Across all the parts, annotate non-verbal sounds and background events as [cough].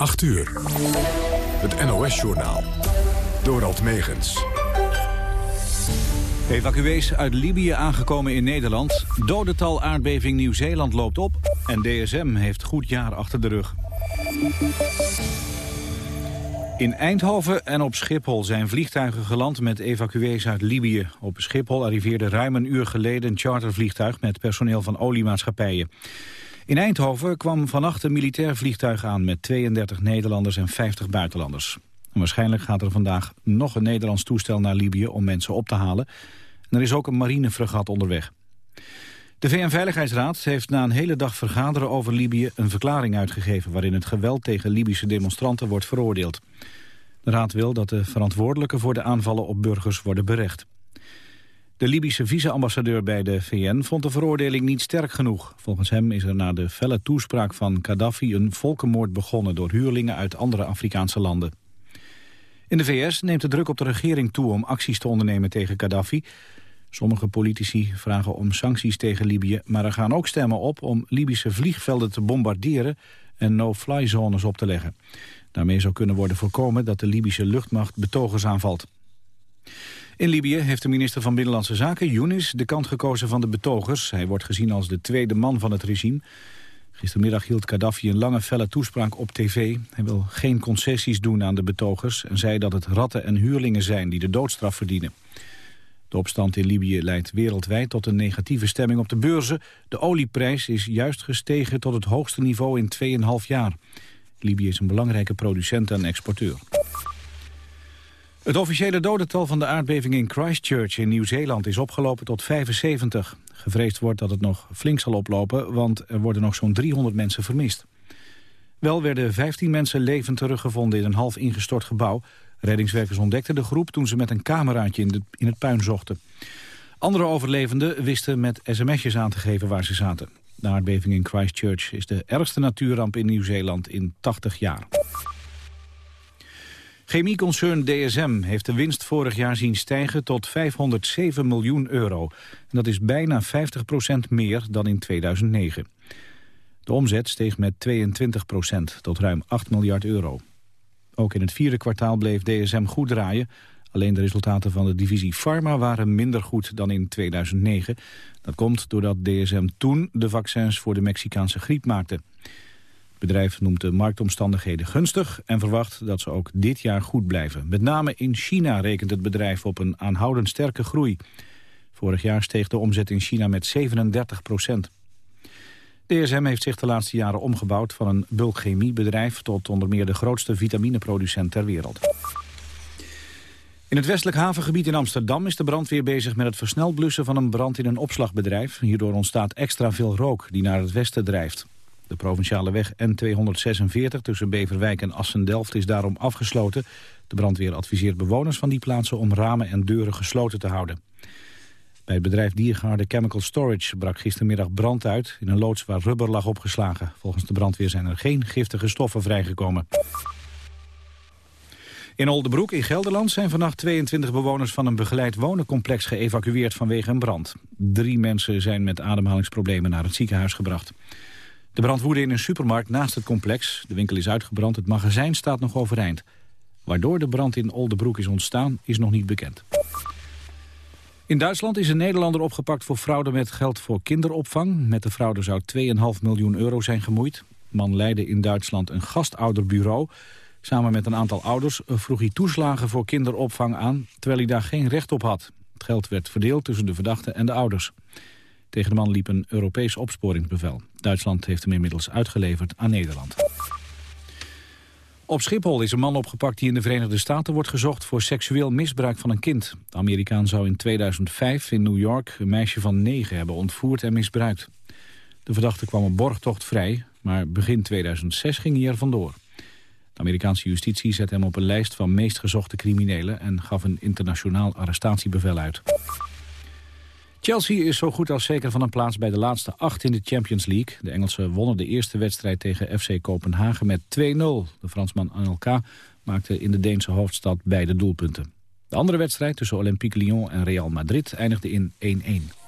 8 uur. Het NOS-journaal. Dorald Megens. Evacuees uit Libië aangekomen in Nederland. Dodental aardbeving Nieuw-Zeeland loopt op. En DSM heeft goed jaar achter de rug. In Eindhoven en op Schiphol zijn vliegtuigen geland met evacuees uit Libië. Op Schiphol arriveerde ruim een uur geleden een chartervliegtuig met personeel van oliemaatschappijen. In Eindhoven kwam vannacht een militair vliegtuig aan met 32 Nederlanders en 50 buitenlanders. En waarschijnlijk gaat er vandaag nog een Nederlands toestel naar Libië om mensen op te halen. En er is ook een marinefregat onderweg. De VN-veiligheidsraad heeft na een hele dag vergaderen over Libië een verklaring uitgegeven waarin het geweld tegen Libische demonstranten wordt veroordeeld. De raad wil dat de verantwoordelijken voor de aanvallen op burgers worden berecht. De Libische vice-ambassadeur bij de VN vond de veroordeling niet sterk genoeg. Volgens hem is er na de felle toespraak van Gaddafi een volkenmoord begonnen door huurlingen uit andere Afrikaanse landen. In de VS neemt de druk op de regering toe om acties te ondernemen tegen Gaddafi. Sommige politici vragen om sancties tegen Libië, maar er gaan ook stemmen op om Libische vliegvelden te bombarderen en no-fly zones op te leggen. Daarmee zou kunnen worden voorkomen dat de Libische luchtmacht betogers aanvalt. In Libië heeft de minister van Binnenlandse Zaken, Younis, de kant gekozen van de betogers. Hij wordt gezien als de tweede man van het regime. Gistermiddag hield Gaddafi een lange felle toespraak op tv. Hij wil geen concessies doen aan de betogers... en zei dat het ratten en huurlingen zijn die de doodstraf verdienen. De opstand in Libië leidt wereldwijd tot een negatieve stemming op de beurzen. De olieprijs is juist gestegen tot het hoogste niveau in 2,5 jaar. Libië is een belangrijke producent en exporteur. Het officiële dodental van de aardbeving in Christchurch in Nieuw-Zeeland is opgelopen tot 75. Gevreesd wordt dat het nog flink zal oplopen, want er worden nog zo'n 300 mensen vermist. Wel werden 15 mensen levend teruggevonden in een half ingestort gebouw. Reddingswerkers ontdekten de groep toen ze met een cameraatje in, in het puin zochten. Andere overlevenden wisten met sms'jes aan te geven waar ze zaten. De aardbeving in Christchurch is de ergste natuurramp in Nieuw-Zeeland in 80 jaar. Chemieconcern DSM heeft de winst vorig jaar zien stijgen tot 507 miljoen euro. Dat is bijna 50% meer dan in 2009. De omzet steeg met 22% tot ruim 8 miljard euro. Ook in het vierde kwartaal bleef DSM goed draaien. Alleen de resultaten van de divisie Pharma waren minder goed dan in 2009. Dat komt doordat DSM toen de vaccins voor de Mexicaanse griep maakte. Bedrijf noemt de marktomstandigheden gunstig en verwacht dat ze ook dit jaar goed blijven. Met name in China rekent het bedrijf op een aanhoudend sterke groei. Vorig jaar steeg de omzet in China met 37 procent. DSM heeft zich de laatste jaren omgebouwd van een bulkchemiebedrijf... tot onder meer de grootste vitamineproducent ter wereld. In het westelijk havengebied in Amsterdam is de brandweer bezig met het versneld blussen van een brand in een opslagbedrijf. Hierdoor ontstaat extra veel rook die naar het westen drijft. De provinciale weg N246 tussen Beverwijk en Assen-Delft is daarom afgesloten. De brandweer adviseert bewoners van die plaatsen om ramen en deuren gesloten te houden. Bij het bedrijf Diergaarde Chemical Storage brak gistermiddag brand uit... in een loods waar rubber lag opgeslagen. Volgens de brandweer zijn er geen giftige stoffen vrijgekomen. In Oldebroek in Gelderland zijn vannacht 22 bewoners van een begeleid wonencomplex geëvacueerd vanwege een brand. Drie mensen zijn met ademhalingsproblemen naar het ziekenhuis gebracht. De brand woedde in een supermarkt naast het complex. De winkel is uitgebrand, het magazijn staat nog overeind. Waardoor de brand in Oldebroek is ontstaan, is nog niet bekend. In Duitsland is een Nederlander opgepakt voor fraude met geld voor kinderopvang. Met de fraude zou 2,5 miljoen euro zijn gemoeid. De man leidde in Duitsland een gastouderbureau. Samen met een aantal ouders vroeg hij toeslagen voor kinderopvang aan... terwijl hij daar geen recht op had. Het geld werd verdeeld tussen de verdachte en de ouders. Tegen de man liep een Europees opsporingsbevel. Duitsland heeft hem inmiddels uitgeleverd aan Nederland. Op Schiphol is een man opgepakt die in de Verenigde Staten wordt gezocht voor seksueel misbruik van een kind. De Amerikaan zou in 2005 in New York een meisje van negen hebben ontvoerd en misbruikt. De verdachte kwam op borgtocht vrij, maar begin 2006 ging hij er vandoor. De Amerikaanse justitie zet hem op een lijst van meest gezochte criminelen en gaf een internationaal arrestatiebevel uit. Chelsea is zo goed als zeker van een plaats bij de laatste acht in de Champions League. De Engelsen wonnen de eerste wedstrijd tegen FC Kopenhagen met 2-0. De Fransman Anelka maakte in de Deense hoofdstad beide doelpunten. De andere wedstrijd tussen Olympique Lyon en Real Madrid eindigde in 1-1.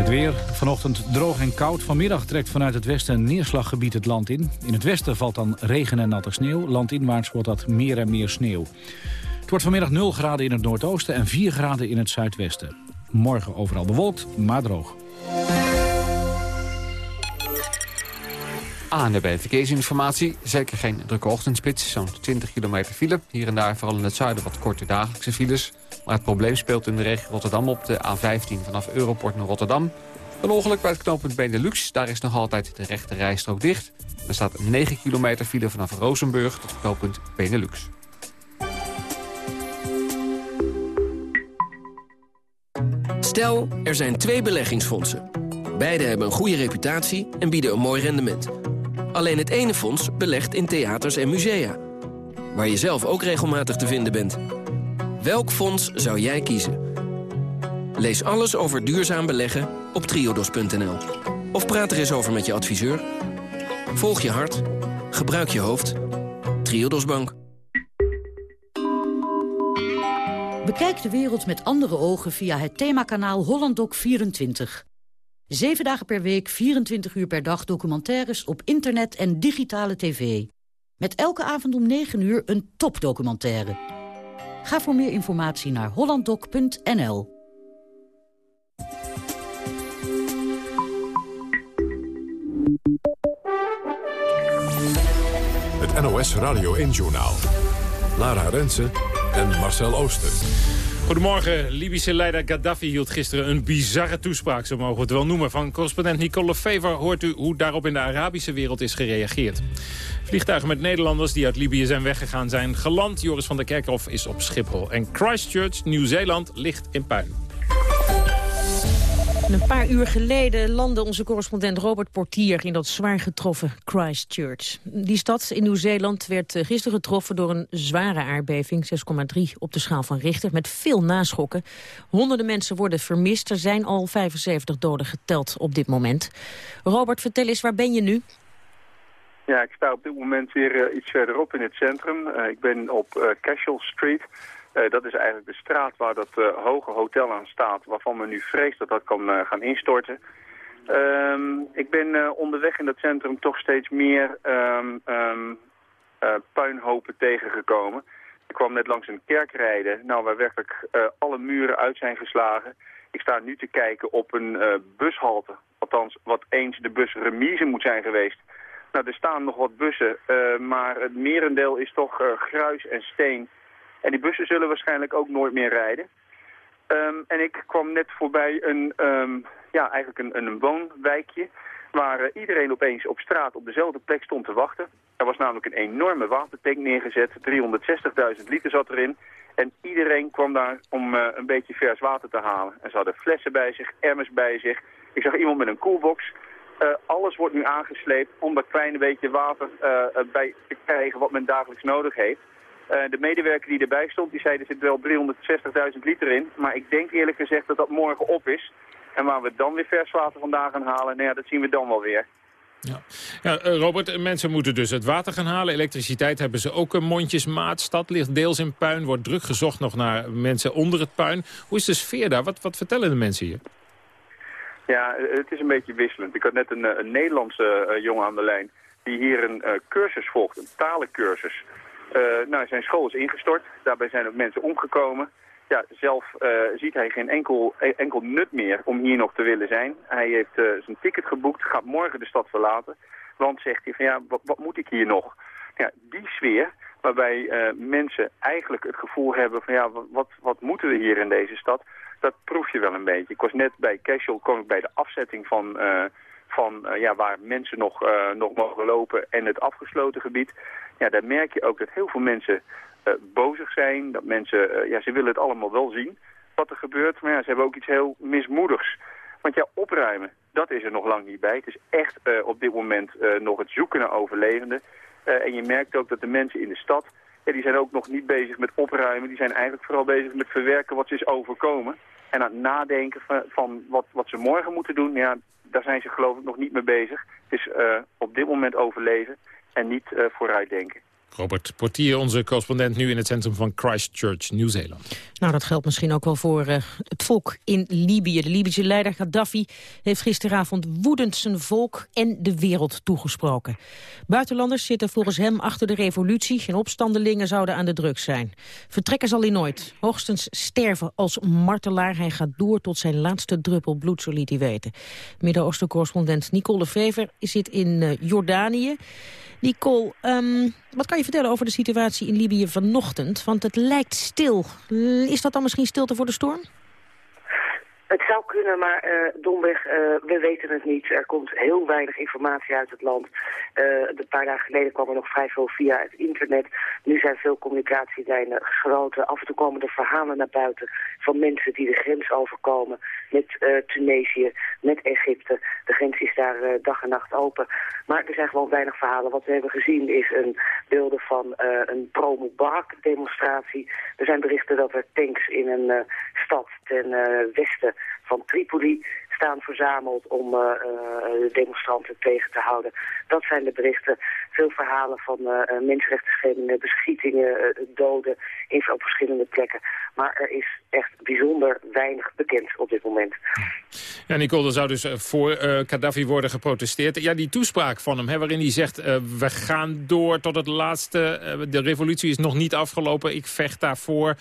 Het weer, vanochtend droog en koud. Vanmiddag trekt vanuit het westen een neerslaggebied het land in. In het westen valt dan regen en natte sneeuw. Landinwaarts wordt dat meer en meer sneeuw. Het wordt vanmiddag 0 graden in het noordoosten en 4 graden in het zuidwesten. Morgen overal bewolkt, maar droog. ANWB Verkeersinformatie. Zeker geen drukke ochtendspits. Zo'n 20 kilometer file. Hier en daar, vooral in het zuiden, wat korte dagelijkse files. Maar het probleem speelt in de regio Rotterdam op de A15 vanaf Europort naar Rotterdam. Een ongeluk bij het knooppunt Benelux. Daar is nog altijd de rechte rijstrook dicht. Er staat 9 kilometer file vanaf Rozenburg tot het knooppunt Benelux. Stel, er zijn twee beleggingsfondsen. Beide hebben een goede reputatie en bieden een mooi rendement. Alleen het ene fonds belegt in theaters en musea. Waar je zelf ook regelmatig te vinden bent. Welk fonds zou jij kiezen? Lees alles over duurzaam beleggen op triodos.nl. Of praat er eens over met je adviseur. Volg je hart. Gebruik je hoofd. Triodos Bank. Bekijk de wereld met andere ogen via het themakanaal HollandDoc24. Zeven dagen per week, 24 uur per dag documentaires op internet en digitale tv. Met elke avond om 9 uur een topdocumentaire. Ga voor meer informatie naar hollanddoc.nl. Het NOS Radio 1-journaal. Lara Rensen en Marcel Ooster. Goedemorgen. Libische leider Gaddafi hield gisteren een bizarre toespraak, zo mogen we het wel noemen. Van correspondent Nicole Fever hoort u hoe daarop in de Arabische wereld is gereageerd. Vliegtuigen met Nederlanders die uit Libië zijn weggegaan zijn geland. Joris van der Kerkhof is op Schiphol. En Christchurch, Nieuw-Zeeland, ligt in puin. Een paar uur geleden landde onze correspondent Robert Portier in dat zwaar getroffen Christchurch. Die stad in Nieuw-Zeeland werd eh, gisteren getroffen door een zware aardbeving, 6,3 op de schaal van Richter, met veel naschokken. Honderden mensen worden vermist, er zijn al 75 doden geteld op dit moment. Robert, vertel eens, waar ben je nu? Ja, ik sta op dit moment weer uh, iets verderop in het centrum. Uh, ik ben op uh, Cashel Street. Uh, dat is eigenlijk de straat waar dat uh, hoge hotel aan staat, waarvan men nu vreest dat dat kan uh, gaan instorten. Um, ik ben onderweg in dat centrum toch steeds meer um, puinhopen tegengekomen. Ik kwam net langs een kerk rijden, nou, waar werkelijk alle muren uit zijn geslagen. Ik sta nu te kijken op een bushalte, althans wat eens de busremise moet zijn geweest. Nou, er staan nog wat bussen, maar het merendeel is toch gruis en steen... En die bussen zullen waarschijnlijk ook nooit meer rijden. Um, en ik kwam net voorbij een, um, ja, eigenlijk een, een woonwijkje... waar uh, iedereen opeens op straat op dezelfde plek stond te wachten. Er was namelijk een enorme watertank neergezet. 360.000 liter zat erin. En iedereen kwam daar om uh, een beetje vers water te halen. En ze hadden flessen bij zich, emmers bij zich. Ik zag iemand met een koelbox. Uh, alles wordt nu aangesleept om dat kleine beetje water bij te krijgen wat men dagelijks nodig heeft. Uh, de medewerker die erbij stond, die zei er zit wel 360.000 liter in. Maar ik denk eerlijk gezegd dat dat morgen op is. En waar we dan weer vers water vandaan gaan halen, nou ja, dat zien we dan wel weer. Ja. ja uh, Robert, mensen moeten dus het water gaan halen. Elektriciteit hebben ze ook een mondjesmaat. Stad ligt deels in puin. Wordt druk gezocht nog naar mensen onder het puin. Hoe is de sfeer daar? Wat, wat vertellen de mensen hier? Ja, het is een beetje wisselend. Ik had net een, een Nederlandse uh, jongen aan de lijn... die hier een cursus volgt, een talencursus... Uh, nou, zijn school is ingestort. Daarbij zijn ook mensen omgekomen. Ja, zelf uh, ziet hij geen enkel, e-, enkel nut meer om hier nog te willen zijn. Hij heeft uh, zijn ticket geboekt, gaat morgen de stad verlaten. Want zegt hij van ja, wat, moet ik hier nog? Ja, die sfeer waarbij mensen eigenlijk het gevoel hebben van ja, wat, wat moeten we hier in deze stad? Dat proef je wel een beetje. Ik was net bij Casual, kwam ik bij de afzetting van van ja, waar mensen nog, nog mogen lopen en het afgesloten gebied ja, daar merk je ook dat heel veel mensen uh, bozig zijn. Dat mensen, uh, ja, ze willen het allemaal wel zien wat er gebeurt. Maar ja, ze hebben ook iets heel mismoedigs. Want ja, opruimen, dat is er nog lang niet bij. Het is echt uh, op dit moment nog het zoeken naar overlevenden. en je merkt ook dat de mensen in de stad, ja, die zijn ook nog niet bezig met opruimen. Die zijn eigenlijk vooral bezig met verwerken wat ze is overkomen. En aan het nadenken van, van wat, wat ze morgen moeten doen, ja, daar zijn ze geloof ik nog niet mee bezig. Het is op dit moment overleven en niet uh, vooruitdenken. Robert Portier, onze correspondent nu in het centrum van Christchurch, Nieuw-Zeeland. Nou, dat geldt misschien ook wel voor uh, het volk in Libië. De Libische leider Gaddafi heeft gisteravond woedend zijn volk en de wereld toegesproken. Buitenlanders zitten volgens hem achter de revolutie en opstandelingen zouden aan de drugs zijn. Vertrekken zal hij nooit, hoogstens sterven als martelaar. Hij gaat door tot zijn laatste druppel bloed, zo liet hij weten. Midden-Oosten-correspondent Nicole Vever zit in uh, Jordanië. Nicole, um, wat kan je vertellen over de situatie in Libië vanochtend? Want het lijkt stil. Is dat dan misschien stilte voor de storm? Het zou kunnen, maar uh, domweg, uh, we weten het niet. Er komt heel weinig informatie uit het land. Een paar dagen geleden kwam er nog vrij veel via het internet. Nu zijn veel communicatielijnen gesloten. Af en toe komen er verhalen naar buiten van mensen die de grens overkomen met Tunesië, met Egypte. De grens is daar dag en nacht open. Maar er zijn gewoon weinig verhalen. Wat we hebben gezien is een beelden van een pro-Mubarak-demonstratie. Er zijn berichten dat er tanks in een stad ten westen van Tripoli staan verzameld om uh, uh, demonstranten tegen te houden. Dat zijn de berichten. Veel verhalen van uh, mensenrechtenschendingen, beschietingen, doden in, op verschillende plekken. Maar er is echt bijzonder weinig bekend op dit moment. Ja, Nicole, er zou dus voor Gaddafi worden geprotesteerd. Ja, die toespraak van hem, hè, waarin hij zegt... we gaan door tot het laatste, de revolutie is nog niet afgelopen, ik vecht daarvoor,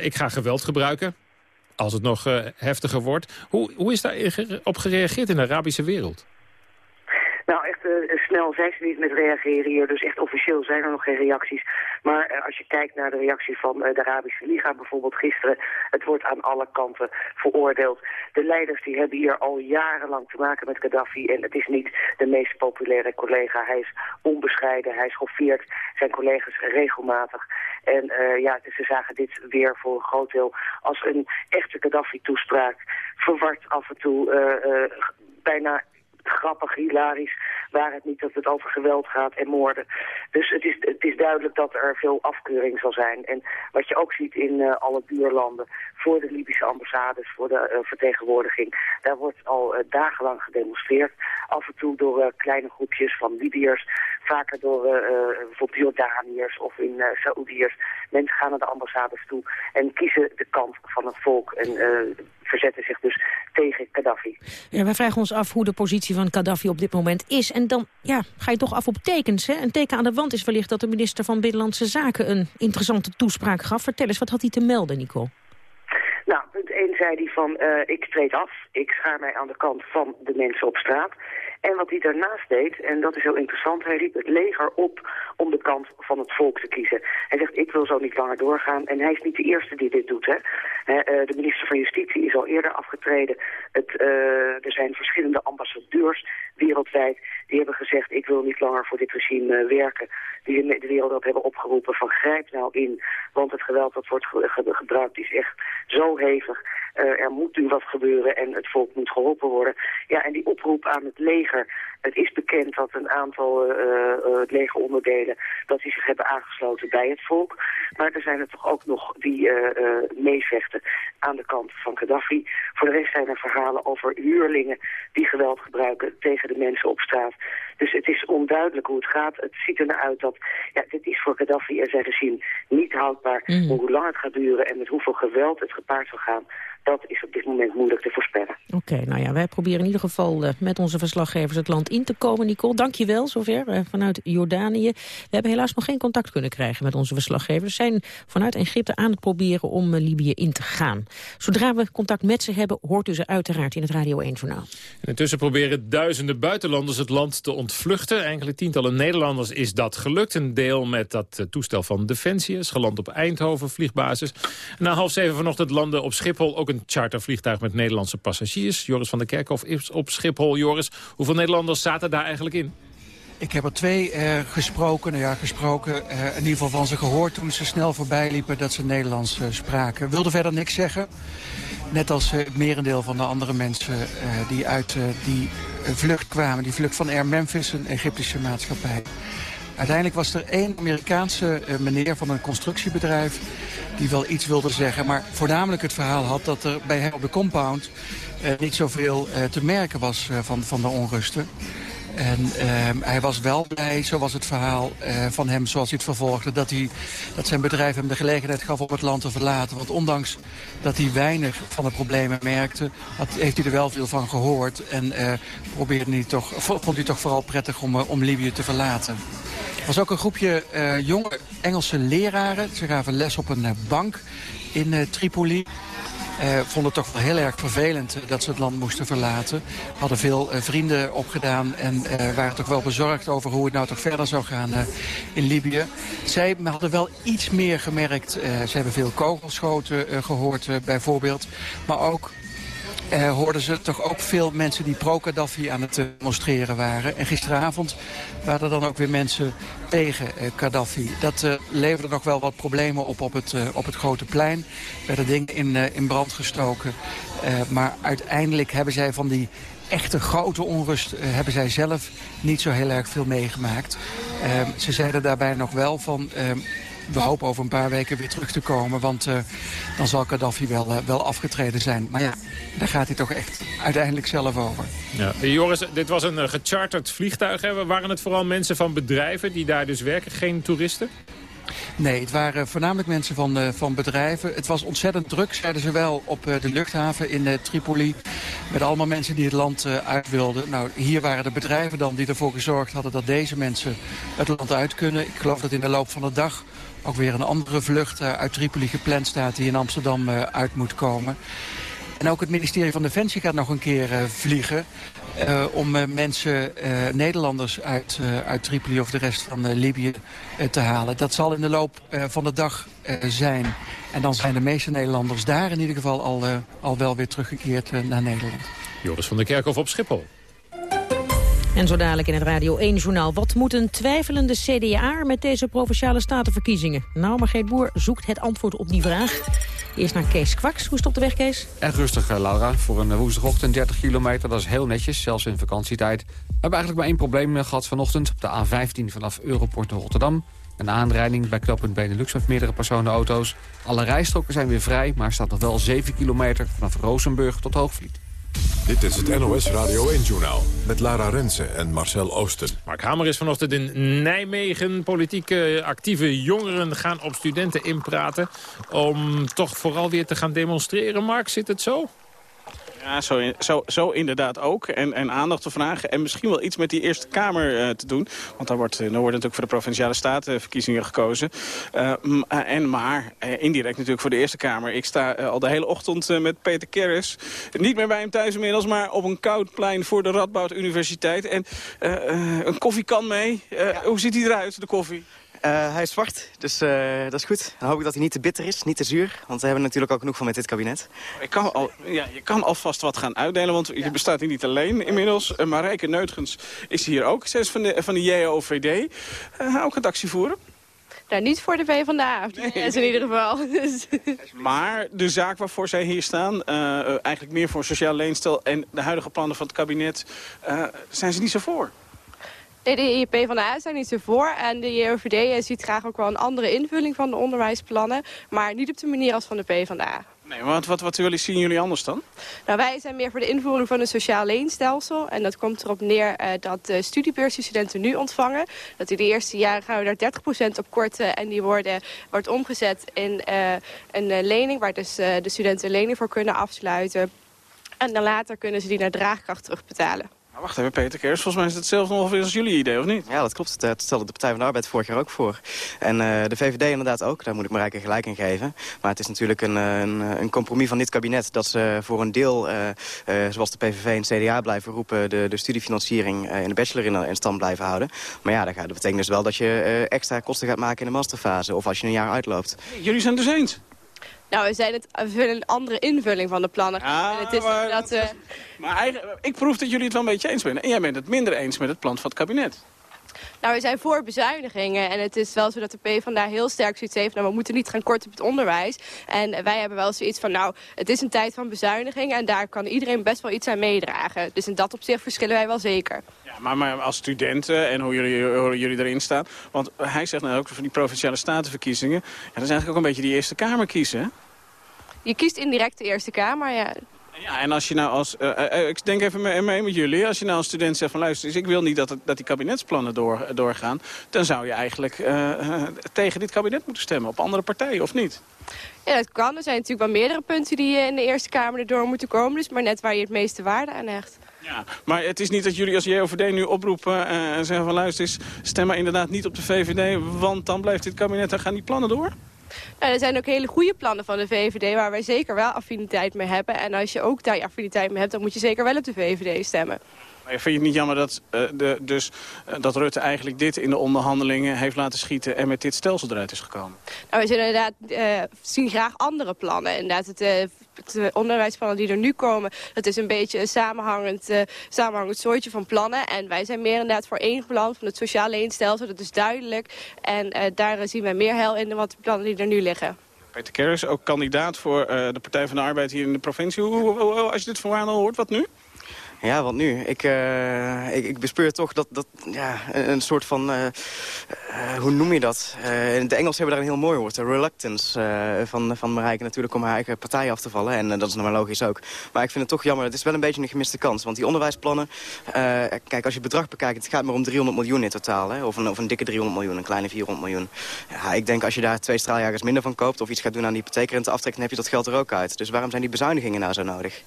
ik ga geweld gebruiken als het nog uh, heftiger wordt. Hoe, hoe is daar op gereageerd in de Arabische wereld? Nou, echt uh, snel zijn ze niet met reageren hier. Dus echt officieel zijn er nog geen reacties. Maar uh, als je kijkt naar de reactie van uh, de Arabische Liga bijvoorbeeld gisteren... het wordt aan alle kanten veroordeeld. De leiders die hebben hier al jarenlang te maken met Gaddafi... en het is niet de meest populaire collega. Hij is onbescheiden, hij schoffeert zijn collega's regelmatig. En ja, dus ze zagen dit weer voor een groot deel als een echte Gaddafi-toespraak. Verward af en toe, bijna grappig, hilarisch, waar het niet dat het over geweld gaat en moorden. Dus het is, het is duidelijk dat er veel afkeuring zal zijn. En wat je ook ziet in uh, alle buurlanden, voor de Libische ambassades, voor de uh, vertegenwoordiging, daar wordt al uh, dagenlang gedemonstreerd. Af en toe door kleine groepjes van Libiërs, vaker door bijvoorbeeld Jordaniërs of in Saoediërs. Mensen gaan naar de ambassades toe en kiezen de kant van het volk. En verzetten zich dus tegen Gaddafi. Ja, wij vragen ons af hoe de positie van Gaddafi op dit moment is. En dan ja, ga je toch af op tekens. Hè? Een teken aan de wand is wellicht dat de minister van Binnenlandse Zaken... een interessante toespraak gaf. Vertel eens, wat had hij te melden, Nicole? Nou, punt 1 zei hij van, uh, ik treed af. Ik schaar mij aan de kant van de mensen op straat. En wat hij daarnaast deed, en dat is heel interessant, hij riep het leger op om de kant van het volk te kiezen. Hij zegt, ik wil zo niet langer doorgaan. En hij is niet de eerste die dit doet. Hè. Uh, de minister van Justitie is al eerder afgetreden. Het, uh, er zijn verschillende ambassadeurs wereldwijd die hebben gezegd, ik wil niet langer voor dit regime uh, werken. Die de wereld ook hebben opgeroepen van grijp nou in, want het geweld dat wordt ge ge gebruikt is echt zo hevig. Er moet nu wat gebeuren en het volk moet geholpen worden. Ja, en die oproep aan het leger het is bekend dat een aantal uh, uh, legeronderdelen dat die zich hebben aangesloten bij het volk. Maar er zijn er toch ook nog die meevechten aan de kant van Gaddafi. Voor de rest zijn er verhalen over huurlingen die geweld gebruiken tegen de mensen op straat. Dus het is onduidelijk hoe het gaat. Het ziet er naar uit dat ja, dit is voor Gaddafi en zijn regime niet houdbaar. Mm. Hoe lang het gaat duren en met hoeveel geweld het gepaard zal gaan dat is op dit moment moeilijk te voorspellen. Oké, nou ja, wij proberen in ieder geval uh, met onze verslaggevers het land in te komen. Nicole, dank je wel zover uh, vanuit Jordanië. We hebben helaas nog geen contact kunnen krijgen met onze verslaggevers. Ze zijn vanuit Egypte aan het proberen om uh, Libië in te gaan. Zodra we contact met ze hebben, hoort u ze uiteraard in het Radio 1-journaal. Intussen proberen duizenden buitenlanders het land te ontvluchten. Enkele tientallen Nederlanders is dat gelukt. Een deel met dat toestel van Defensie is geland op Eindhoven vliegbasis. Na half zeven vanochtend landen op Schiphol ook een chartervliegtuig met Nederlandse passagiers. Joris van der Kerkhof is op Schiphol. Joris, hoeveel Nederlanders zaten daar eigenlijk in? Ik heb er twee uh, gesproken, nou ja, gesproken, uh, in ieder geval van ze gehoord toen ze snel voorbij liepen dat ze Nederlands uh, spraken. Wilde verder niks zeggen. Net als het merendeel van de andere mensen die uit die vlucht kwamen. Die vlucht van Air Memphis, een Egyptische maatschappij. Uiteindelijk was er één Amerikaanse meneer van een constructiebedrijf die wel iets wilde zeggen. Maar voornamelijk het verhaal had dat er bij hem op de compound uh, niet zoveel uh, te merken was van, van de onrusten. En ehm, hij was wel blij, zo was het verhaal eh, van hem zoals hij het vervolgde... Dat, hij, dat zijn bedrijf hem de gelegenheid gaf om het land te verlaten. Want ondanks dat hij weinig van de problemen merkte... Had, heeft hij er wel veel van gehoord. En uh, probeerde hij toch, vond hij toch vooral prettig om, om Libië te verlaten. Was ook een groepje jonge Engelse leraren. Ze gaven les op een bank in Tripoli. Uh, vonden het toch wel heel erg vervelend dat ze het land moesten verlaten. Hadden veel vrienden opgedaan en waren toch wel bezorgd over hoe het nou toch verder zou gaan in Libië. Zij hadden wel iets meer gemerkt. ze hebben veel kogelschoten gehoord bijvoorbeeld. Maar ook uh, hoorden ze toch ook veel mensen die pro-Kaddafi aan het demonstreren waren. En gisteravond waren er dan ook weer mensen tegen uh, Gaddafi. Dat leverde nog wel wat problemen op op het, op het grote plein. Er werden dingen in, in brand gestoken. maar uiteindelijk hebben zij van die echte grote onrust hebben zij zelf niet zo heel erg veel meegemaakt. ze zeiden daarbij nog wel van we hopen over een paar weken weer terug te komen. Want uh, dan zal Gaddafi wel, uh, wel afgetreden zijn. Maar ja, daar gaat hij toch echt uiteindelijk zelf over. Ja. Joris, dit was een uh, gecharterd vliegtuig. Hè? Waren het vooral mensen van bedrijven die daar dus werken, geen toeristen? Nee, het waren voornamelijk mensen van, uh, van bedrijven. Het was ontzettend druk, zeiden ze wel, op uh, de luchthaven in uh, Tripoli. Met allemaal mensen die het land uit wilden. Nou, hier waren de bedrijven dan die ervoor gezorgd hadden dat deze mensen het land uit kunnen. Ik geloof dat in de loop van de dag ook weer een andere vlucht uh, uit Tripoli gepland staat... die in Amsterdam uh, uit moet komen. En ook het ministerie van Defensie gaat nog een keer uh, vliegen... om mensen, Nederlanders uit, uit Tripoli of de rest van Libië te halen. Dat zal in de loop van de dag zijn. En dan zijn de meeste Nederlanders daar in ieder geval al, al wel weer teruggekeerd naar Nederland. Joris van der Kerkhof op Schiphol. En zo dadelijk in het Radio 1-journaal. Wat moet een twijfelende CDA met deze Provinciale Statenverkiezingen? Nou, Margreet Boer zoekt het antwoord op die vraag. Eerst naar Kees Kwaks. Hoe op de weg, Kees? Erg rustig, eh, Laura. Voor een eh, woensdagochtend 30 kilometer, dat is heel netjes, zelfs in vakantietijd. We hebben eigenlijk maar één probleem eh, gehad vanochtend. Op de A15 vanaf Europort naar Rotterdam. Een aanrijding bij knooppunt Benelux met meerdere personenauto's. Alle rijstroken zijn weer vrij, maar staat nog wel 7 kilometer... vanaf Rozenburg tot Hoogvliet. Dit is het NOS Radio 1-journaal met Lara Rensen en Marcel Oosten. Mark Hamer is vanochtend in Nijmegen. Politieke actieve jongeren gaan op studenten inpraten... om toch vooral weer te gaan demonstreren. Mark, zit het zo? Ja, zo, zo, zo inderdaad ook. En, en aandacht te vragen. En misschien wel iets met die Eerste Kamer uh, te doen. Want daar wordt, uh, wordt natuurlijk voor de Provinciale Statenverkiezingen gekozen. Uh, en maar indirect natuurlijk voor de Eerste Kamer. Ik sta al de hele ochtend met Peter Kerris. Niet meer bij hem thuis inmiddels, maar op een koud plein voor de Radboud Universiteit. En een koffie kan mee. Ja. Hoe ziet hij eruit, de koffie? Uh, hij is zwart, dus uh, dat is goed. Dan hoop ik dat hij niet te bitter is, niet te zuur. Want we hebben natuurlijk ook genoeg van met dit kabinet. Ik kan al, ja, je kan alvast wat gaan uitdelen, want je bestaat hier niet alleen inmiddels. Uh, Marijke Neutgens is hier ook. Zij is van de, van de JOVD. Uh, ook het actie voeren? Nou, niet voor de PvdA, nee. in ieder geval. [laughs] Dus- maar de zaak waarvoor zij hier staan, eigenlijk meer voor sociaal leenstel... en de huidige plannen van het kabinet, zijn ze niet zo voor? Nee, de IEP van de A zijn niet zo voor. En de JOVD ziet graag ook wel een andere invulling van de onderwijsplannen. Maar niet op de manier als van de PvdA. Nee, wat, wat, wat jullie, zien jullie anders dan? Nou, wij zijn meer voor de invoering van een sociaal leenstelsel. En dat komt erop neer uh, dat de studiebeursstudenten nu ontvangen. Dat die de eerste jaren gaan we daar 30% op korten. En die worden, wordt omgezet in uh, een uh, lening waar dus de studenten een lening voor kunnen afsluiten. En dan later kunnen ze die naar draagkracht terugbetalen. Nou, wacht even, Peter Kers. Volgens mij is het hetzelfde ongeveer als jullie idee, of niet? Ja, dat klopt. Dat stelde de Partij van de Arbeid vorig jaar ook voor. En uh, de VVD inderdaad ook. Daar moet ik Marijke gelijk in geven. Maar het is natuurlijk een, eh, een, een compromis van dit kabinet... dat ze voor een deel, uh, uh, zoals de PVV en CDA blijven roepen... de, de studiefinanciering in de bachelor in, in, stand blijven houden. Maar ja, dat, gaat, dat betekent dus wel dat je extra kosten gaat maken in de masterfase... of als je een jaar uitloopt. Jullie zijn dus eens? Nou, we, zijn het, we willen een andere invulling van de plannen. Ja, het is maar, dat, uh... maar eigenlijk, ik proef dat jullie het wel een beetje eens zijn. En jij bent het minder eens met het plan van het kabinet. Nou, we zijn voor bezuinigingen. En het is wel zo dat de PvdA heel sterk zoiets heeft... nou, we moeten niet gaan korten op het onderwijs. En wij hebben wel zoiets van, nou, het is een tijd van bezuinigingen... en daar kan iedereen best wel iets aan meedragen. Dus in dat opzicht verschillen wij wel zeker. Ja, maar, maar als studenten en hoe jullie, hoe jullie erin staan... want hij zegt nou ook van die Provinciale Statenverkiezingen... ja, dat is eigenlijk ook een beetje die Eerste Kamer kiezen, hè? Je kiest indirect de Eerste Kamer, ja. Ja, en als je nou als... Uh, ik denk even mee, mee, met jullie. Als je nou als student zegt van luister, dus ik wil niet dat, het, dat die kabinetsplannen door, doorgaan... dan zou je eigenlijk uh, tegen dit kabinet moeten stemmen. Op andere partijen, of niet? Ja, dat kan. Er zijn natuurlijk wel meerdere punten die in de Eerste Kamer erdoor moeten komen. Dus maar net waar je het meeste waarde aan hecht. Ja, maar het is niet dat jullie als JOVD nu oproepen en zeggen van luister eens... stem maar inderdaad niet op de VVD, want dan blijft dit kabinet en gaan die plannen door? Nou, er zijn ook hele goede plannen van de VVD waar wij zeker wel affiniteit mee hebben. En als je ook daar affiniteit mee hebt, dan moet je zeker wel op de VVD stemmen. Maar vind je het niet jammer dat, uh, de, dus, uh, dat Rutte eigenlijk dit in de onderhandelingen heeft laten schieten... en met dit stelsel eruit is gekomen? Nou, we zullen inderdaad uh, zien graag andere plannen. Inderdaad, het, het onderwijsplannen die er nu komen... dat is een beetje een samenhangend, samenhangend soortje van plannen. En wij zijn meer inderdaad voor één plan van het sociaal leenstelsel. Dat is duidelijk. En daar zien wij meer hel in dan wat de plannen die er nu liggen. Peter Kerris, ook kandidaat voor de Partij van de Arbeid hier in de provincie. Hoe, hoe, hoe, als je dit van hoort, wat nu? Ja, wat nu? Ik, uh, ik, ik, bespeur toch dat, dat ja, een, soort van... Uh, uh, hoe noem je dat? in de Engels hebben daar een heel mooi woord. De reluctance van, van Marijke natuurlijk om haar eigen partij af te vallen. En dat is nog maar logisch ook. Maar ik vind het toch jammer. Het is wel een beetje een gemiste kans. Want die onderwijsplannen... kijk, als je het bedrag bekijkt, het gaat maar om 300 miljoen in totaal. Hè? Of, een, of een dikke 300 miljoen, een kleine 400 miljoen. Ja, ik denk als je daar twee straaljagers minder van koopt... of iets gaat doen aan die hypotheekrente aftrek, dan heb je dat geld er ook uit. Dus waarom zijn die bezuinigingen nou zo nodig?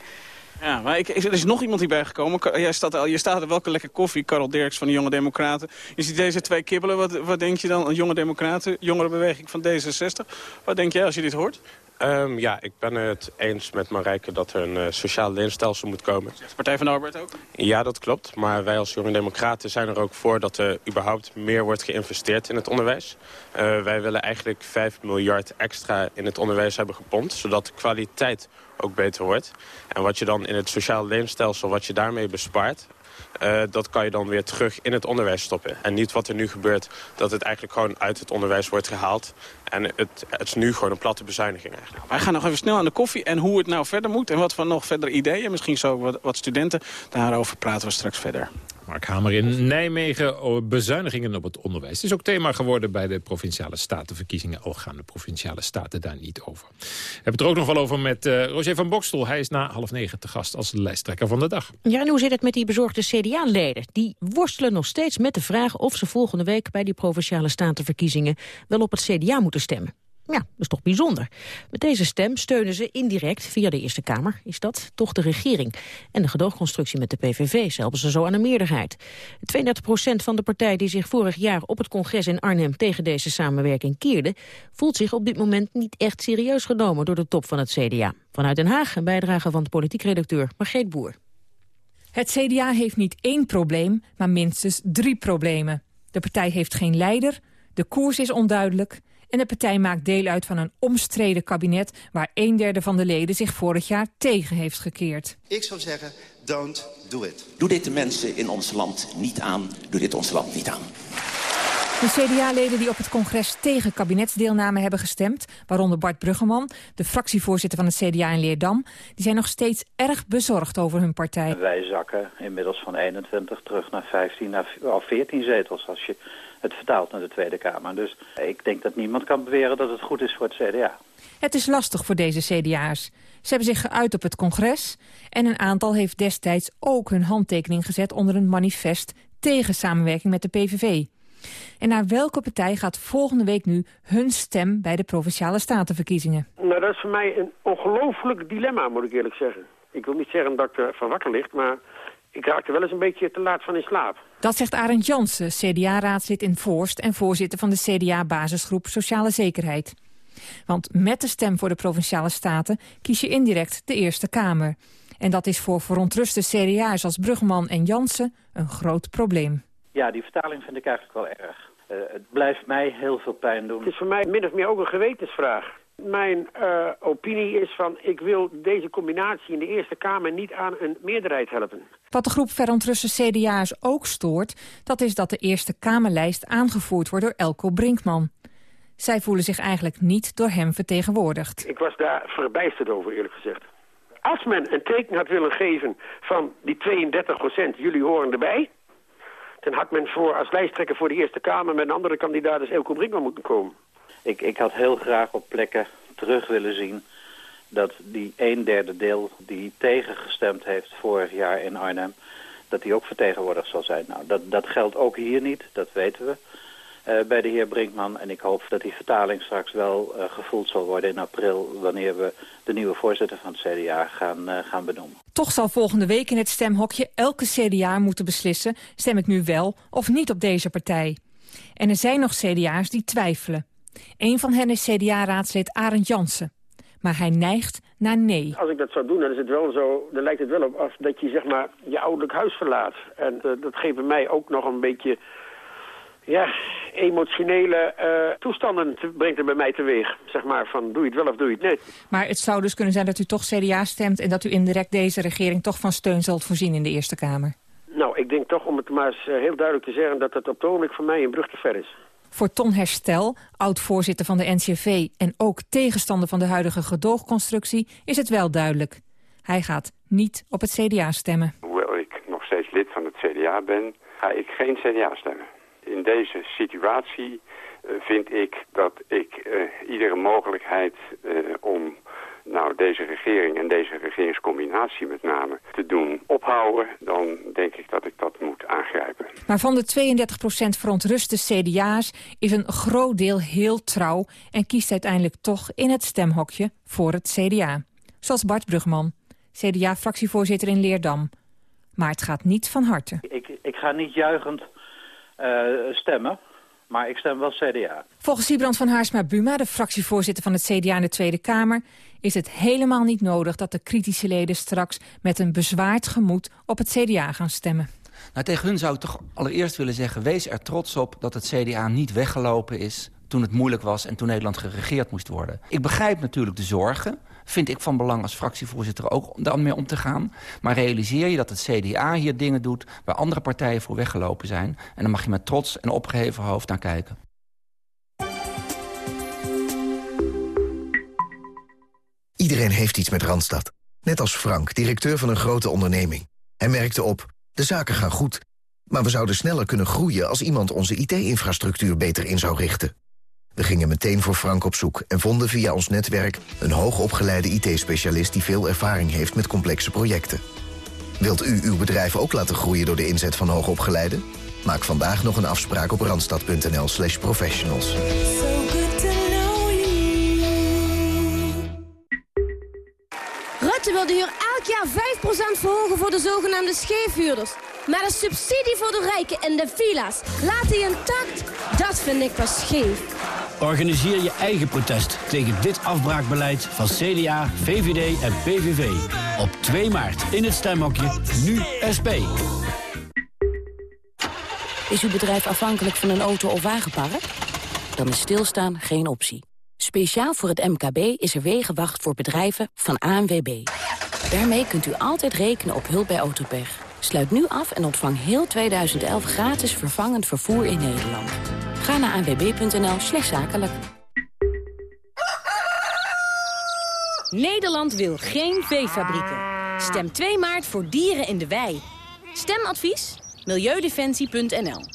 Ja, maar ik, er is nog iemand hierbij gekomen. Jij staat, al, je staat er welke lekker koffie, Karel Dirks van de Jonge Democraten. Je ziet deze twee kibbelen. Wat, wat denk je dan, Jonge Democraten, Jongerenbeweging van D66? Wat denk jij als je dit hoort? Um, ja, ik ben het eens met Marijke dat er een uh, sociaal leenstelsel moet komen. Zegt de Partij van de Arbeid ook? Ja, dat klopt. Maar wij als Jonge Democraten zijn er ook voor dat er überhaupt meer wordt geïnvesteerd in het onderwijs. Uh, wij willen eigenlijk 5 miljard extra in het onderwijs hebben gepompt, zodat de kwaliteit ook beter wordt. En wat je dan in het sociaal leenstelsel, wat je daarmee bespaart... Uh, dat kan je dan weer terug in het onderwijs stoppen. En niet wat er nu gebeurt, dat het eigenlijk gewoon uit het onderwijs wordt gehaald. En het, het is nu gewoon een platte bezuiniging eigenlijk. Wij gaan nog even snel aan de koffie en hoe het nou verder moet... en wat voor nog verder ideeën, misschien zo wat, wat studenten. Daarover praten we straks verder. Mark Hamer in Nijmegen. Bezuinigingen op het onderwijs. Het is ook thema geworden bij de Provinciale Statenverkiezingen. Al gaan de Provinciale Staten daar niet over. We hebben het er ook nog wel over met uh, Roger van Bokstel. Hij is na half negen te gast als lijsttrekker van de dag. Ja, en hoe zit het met die bezorgde CDA-leden? Die worstelen nog steeds met de vraag of ze volgende week... bij die Provinciale Statenverkiezingen wel op het CDA moeten stemmen. Ja, dat is toch bijzonder. Met deze stem steunen ze indirect, via de Eerste Kamer, is dat toch de regering. En de gedoogconstructie met de PVV helpen ze zo aan een meerderheid. 32 procent van de partij die zich vorig jaar op het congres in Arnhem tegen deze samenwerking keerde, voelt zich op dit moment niet echt serieus genomen door de top van het CDA. Vanuit Den Haag een bijdrage van de politiek redacteur Margreet Boer. Het CDA heeft niet één probleem, maar minstens drie problemen. De partij heeft geen leider, de koers is onduidelijk en de partij maakt deel uit van een omstreden kabinet... waar een derde van de leden zich vorig jaar tegen heeft gekeerd. Ik zou zeggen, don't do it. Doe dit de mensen in ons land niet aan. Doe dit ons land niet aan. De CDA-leden die op het congres tegen kabinetsdeelname hebben gestemd... waaronder Bart Bruggeman, de fractievoorzitter van het CDA in Leerdam... die zijn nog steeds erg bezorgd over hun partij. Wij zakken inmiddels van 21 terug naar 15, naar 14 zetels... als je het vertaalt naar de Tweede Kamer. Dus ik denk dat niemand kan beweren dat het goed is voor het CDA. Het is lastig voor deze CDA's. Ze hebben zich geuit op het congres... en een aantal heeft destijds ook hun handtekening gezet... onder een manifest tegen samenwerking met de PVV. En naar welke partij gaat volgende week nu hun stem... bij de Provinciale Statenverkiezingen? Nou, dat is voor mij een ongelooflijk dilemma, moet ik eerlijk zeggen. Ik wil niet zeggen dat ik er van wakker ligt, maar ik raakte wel eens een beetje te laat van in slaap. Dat zegt Arend Jansen, CDA-raadslid in Voorst... en voorzitter van de CDA-basisgroep Sociale Zekerheid. Want met de stem voor de Provinciale Staten kies je indirect de Eerste Kamer. En dat is voor verontruste CDA's als Brugman en Jansen een groot probleem. Ja, die vertaling vind ik eigenlijk wel erg. Uh, het blijft mij heel veel pijn doen. Het is voor mij min of meer ook een gewetensvraag. Mijn uh, opinie is van, ik wil deze combinatie in de Eerste Kamer niet aan een meerderheid helpen. Wat de groep verontruste CDA's ook stoort, dat is dat de Eerste Kamerlijst aangevoerd wordt door Elko Brinkman. Zij voelen zich eigenlijk niet door hem vertegenwoordigd. Ik was daar verbijsterd over, eerlijk gezegd. Als men een teken had willen geven van die 32 procent, jullie horen erbij... dan had men voor, als lijsttrekker voor de Eerste Kamer met een andere kandidaat als Elko Brinkman moeten komen. Ik, ik had heel graag op plekken terug willen zien dat die een derde deel die tegengestemd heeft vorig jaar in Arnhem, dat die ook vertegenwoordigd zal zijn. Nou, dat, dat geldt ook hier niet, dat weten we. Uh, bij de heer Brinkman. En ik hoop dat die vertaling straks wel uh, gevoeld zal worden in april... wanneer we de nieuwe voorzitter van het CDA gaan, uh, gaan benoemen. Toch zal volgende week in het stemhokje elke CDA moeten beslissen... stem ik nu wel of niet op deze partij. En er zijn nog CDA's die twijfelen. Een van hen is CDA-raadslid Arend Jansen. Maar hij neigt naar nee. Als ik dat zou doen, dan, is het wel zo, dan lijkt het wel op als dat je zeg maar, je ouderlijk huis verlaat. En dat geeft mij ook nog een beetje ja, emotionele uh, toestanden te, brengt er bij mij teweeg. Zeg maar van doe je het wel of doe je het niet. Maar het zou dus kunnen zijn dat u toch CDA stemt... en dat u indirect deze regering toch van steun zult voorzien in de Eerste Kamer. Nou, ik denk toch om het maar eens uh, heel duidelijk te zeggen... dat het op het ogenblik voor mij een brug te ver is. Voor Ton Herstel, oud-voorzitter van de NCV... en ook tegenstander van de huidige gedoogconstructie, is het wel duidelijk. Hij gaat niet op het CDA stemmen. Hoewel ik nog steeds lid van het CDA ben, ga ik geen CDA stemmen in deze situatie uh, vind ik dat ik uh, iedere mogelijkheid uh, om nou, deze regering en deze regeringscombinatie met name te doen ophouden, dan denk ik dat ik dat moet aangrijpen. Maar van de 32% verontruste CDA's is een groot deel heel trouw en kiest uiteindelijk toch in het stemhokje voor het CDA. Zoals Bart Brugman, CDA-fractievoorzitter in Leerdam. Maar het gaat niet van harte. Ik, ik ga niet juichend uh, stemmen. Maar ik stem wel CDA. Volgens Siebrand van Haarsma-Buma, de fractievoorzitter van het CDA in de Tweede Kamer... is het helemaal niet nodig dat de kritische leden straks met een bezwaard gemoed op het CDA gaan stemmen. Nou, tegen hun zou ik toch allereerst willen zeggen... wees er trots op dat het CDA niet weggelopen is toen het moeilijk was... en toen Nederland geregeerd moest worden. Ik begrijp natuurlijk de zorgen vind ik van belang als fractievoorzitter ook om mee om te gaan. Maar realiseer je dat het CDA hier dingen doet waar andere partijen voor weggelopen zijn. En dan mag je met trots en opgeheven hoofd naar kijken. Iedereen heeft iets met Randstad. Net als Frank, directeur van een grote onderneming. Hij merkte op, de zaken gaan goed. Maar we zouden sneller kunnen groeien als iemand onze IT-infrastructuur beter in zou richten. We gingen meteen voor Frank op zoek en vonden via ons netwerk... een hoogopgeleide IT-specialist die veel ervaring heeft met complexe projecten. Wilt u uw bedrijf ook laten groeien door de inzet van hoogopgeleiden? Maak vandaag nog een afspraak op randstad.nl slash professionals. Rutte wil de huur elk jaar 5% verhogen voor de zogenaamde scheefhuurders. Maar de subsidie voor de rijken en de villa's laat hij intact? Dat vind ik pas scheef. Organiseer je eigen protest tegen dit afbraakbeleid van CDA, VVD en PVV. Op 2 maart in het stemhokje Nu SP. Is uw bedrijf afhankelijk van een auto- of wagenpark? Dan is stilstaan geen optie. Speciaal voor het MKB is er Wegenwacht voor bedrijven van ANWB. Daarmee kunt u altijd rekenen op hulp bij autopech. Sluit nu af en ontvang heel 2011 gratis vervangend vervoer in Nederland. Ga naar anwb.nl slash zakelijk. Nederland wil geen veefabrieken. Stem 2 maart voor dieren in de wei. Stemadvies? Milieudefensie.nl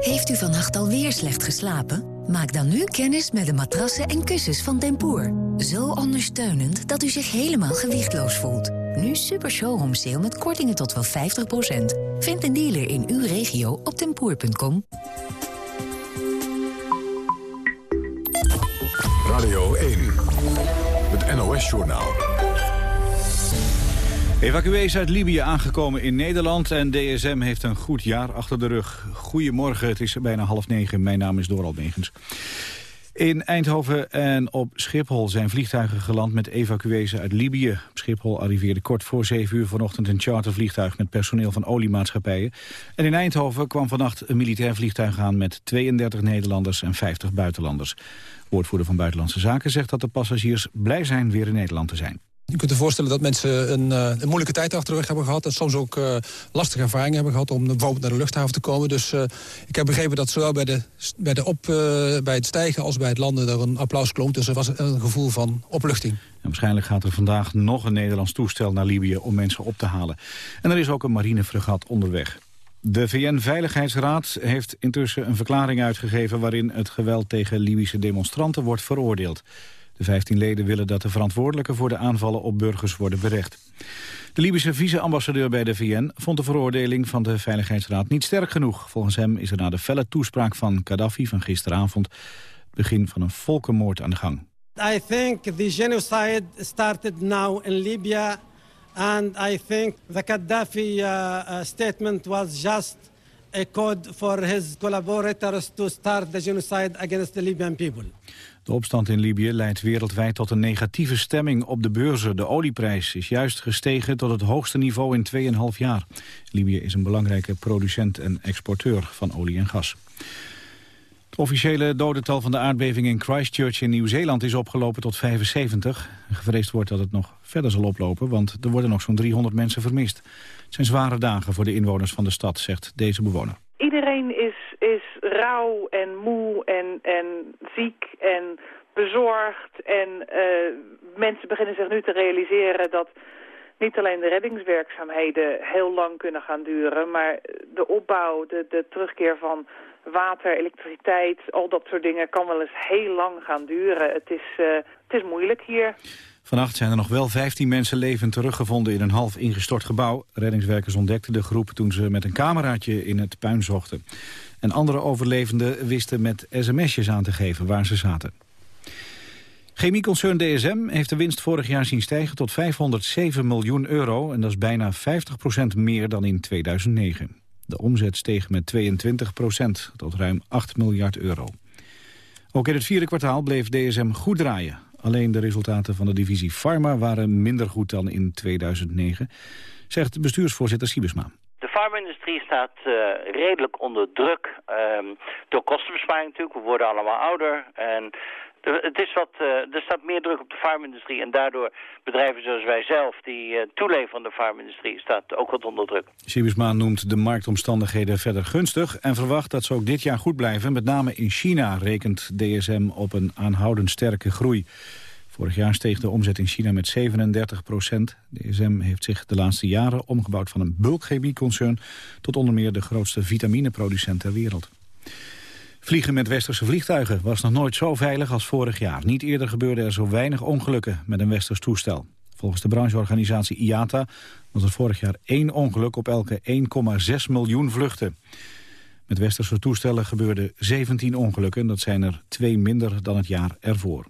Heeft u vannacht alweer slecht geslapen? Maak dan nu kennis met de matrassen en kussens van Tempoor. Zo ondersteunend dat u zich helemaal gewichtloos voelt. Nu super showroom sale met kortingen tot wel 50%. Vind een dealer in uw regio op tempoor.com. Radio 1, het NOS-journaal. Evacuees uit Libië aangekomen in Nederland en DSM heeft een goed jaar achter de rug. Goedemorgen, het is bijna half negen. Mijn naam is Doral Negens. In Eindhoven en op Schiphol zijn vliegtuigen geland met evacuees uit Libië. Op Schiphol arriveerde kort voor 7 uur vanochtend een chartervliegtuig met personeel van oliemaatschappijen. En in Eindhoven kwam vannacht een militair vliegtuig aan met 32 Nederlanders en 50 buitenlanders. Woordvoerder van Buitenlandse Zaken zegt dat de passagiers blij zijn weer in Nederland te zijn. Je kunt je voorstellen dat mensen een, uh, een moeilijke tijd achter de rug hebben gehad... en soms ook uh, lastige ervaringen hebben gehad om bijvoorbeeld naar de luchthaven te komen. Dus uh, ik heb begrepen dat zowel bij, de, bij, de op, bij het stijgen als bij het landen er een applaus klonk. Dus er was een gevoel van opluchting. En waarschijnlijk gaat er vandaag nog een Nederlands toestel naar Libië om mensen op te halen. En er is ook een marinefregat onderweg. De VN-veiligheidsraad heeft intussen een verklaring uitgegeven... waarin het geweld tegen Libische demonstranten wordt veroordeeld. De 15 leden willen dat de verantwoordelijken voor de aanvallen op burgers worden berecht. De Libische vice-ambassadeur bij de VN vond de veroordeling van de Veiligheidsraad niet sterk genoeg. Volgens hem is er na de felle toespraak van Gaddafi van gisteravond het begin van een volkenmoord aan de gang. I think the genocide started now in Libya and I think the Gaddafi uh, uh, statement was just a code for his collaborators to start the genocide against the Libyan people. De opstand in Libië leidt wereldwijd tot een negatieve stemming op de beurzen. De olieprijs is juist gestegen tot het hoogste niveau in 2,5 jaar. Libië is een belangrijke producent en exporteur van olie en gas. Het officiële dodental van de aardbeving in Christchurch in Nieuw-Zeeland is opgelopen tot 75. Gevreesd wordt dat het nog verder zal oplopen, want er worden nog zo'n 300 mensen vermist. Het zijn zware dagen voor de inwoners van de stad, zegt deze bewoner. Iedereen is, is rauw en moe en, en ziek en bezorgd. En uh, mensen beginnen zich nu te realiseren dat niet alleen de reddingswerkzaamheden heel lang kunnen gaan duren... maar de opbouw, de, de terugkeer van water, elektriciteit, al dat soort dingen kan wel eens heel lang gaan duren. Het is, uh, het is moeilijk hier. Vannacht zijn er nog wel 15 mensen levend teruggevonden in een half ingestort gebouw. Reddingswerkers ontdekten de groep toen ze met een cameraatje in het puin zochten. En andere overlevenden wisten met sms'jes aan te geven waar ze zaten. Chemieconcern DSM heeft de winst vorig jaar zien stijgen tot 507 miljoen euro. En dat is bijna 50% meer dan in 2009. De omzet steeg met 22% tot ruim 8 miljard euro. Ook in het vierde kwartaal bleef DSM goed draaien. Alleen de resultaten van de divisie Pharma waren minder goed dan in 2009, zegt bestuursvoorzitter Siebesma. De farma-industrie staat uh, redelijk onder druk um, door kostenbesparing natuurlijk. We worden allemaal ouder en het is wat, uh, er staat meer druk op de farmindustrie en daardoor bedrijven zoals wij zelf, die uh, toeleveren aan de farmindustrie, staat ook wat onder druk. Siebesma noemt de marktomstandigheden verder gunstig en verwacht dat ze ook dit jaar goed blijven. Met name in China rekent DSM op een aanhoudend sterke groei. Vorig jaar steeg de omzet in China met 37 procent. DSM heeft zich de laatste jaren omgebouwd van een bulkchemieconcern... tot onder meer de grootste vitamineproducent ter wereld. Vliegen met westerse vliegtuigen was nog nooit zo veilig als vorig jaar. Niet eerder gebeurde er zo weinig ongelukken met een westers toestel. Volgens de brancheorganisatie IATA was er vorig jaar één ongeluk op elke 1,6 miljoen vluchten. Met westerse toestellen gebeurden 17 ongelukken. Dat zijn er twee minder dan het jaar ervoor.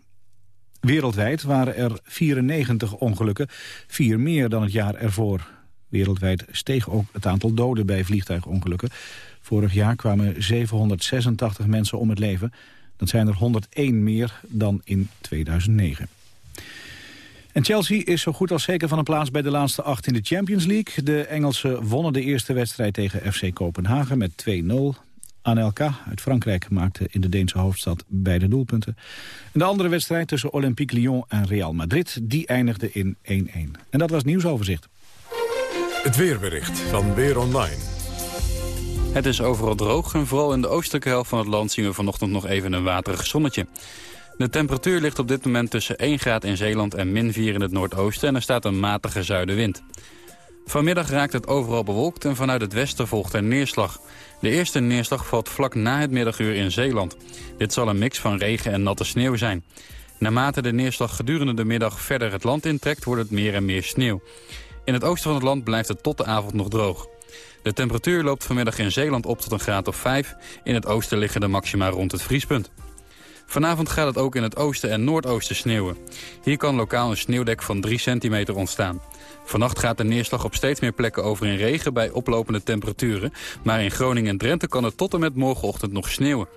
Wereldwijd waren er 94 ongelukken, vier meer dan het jaar ervoor. Wereldwijd steeg ook het aantal doden bij vliegtuigongelukken. Vorig jaar kwamen 786 mensen om het leven. Dat zijn er 101 meer dan in 2009. En Chelsea is zo goed als zeker van een plaats bij de laatste acht in de Champions League. De Engelsen wonnen de eerste wedstrijd tegen FC Kopenhagen met 2-0. Anelka uit Frankrijk maakte in de Deense hoofdstad beide doelpunten. En de andere wedstrijd tussen Olympique Lyon en Real Madrid... die eindigde in 1-1. En dat was nieuwsoverzicht. Het weerbericht van Weer Online. Het is overal droog en vooral in de oostelijke helft van het land zien we vanochtend nog even een waterig zonnetje. De temperatuur ligt op dit moment tussen 1 graad in Zeeland en min 4 in het noordoosten en er staat een matige zuidenwind. Vanmiddag raakt het overal bewolkt en vanuit het westen volgt er neerslag. De eerste neerslag valt vlak na het middaguur in Zeeland. Dit zal een mix van regen en natte sneeuw zijn. Naarmate de neerslag gedurende de middag verder het land intrekt, wordt het meer en meer sneeuw. In het oosten van het land blijft het tot de avond nog droog. De temperatuur loopt vanmiddag in Zeeland op tot een graad of 5. In het oosten liggen de maxima rond het vriespunt. Vanavond gaat het ook in het oosten en noordoosten sneeuwen. Hier kan lokaal een sneeuwdek van 3 centimeter ontstaan. Vannacht gaat de neerslag op steeds meer plekken over in regen bij oplopende temperaturen. Maar in Groningen en Drenthe kan het tot en met morgenochtend nog sneeuwen.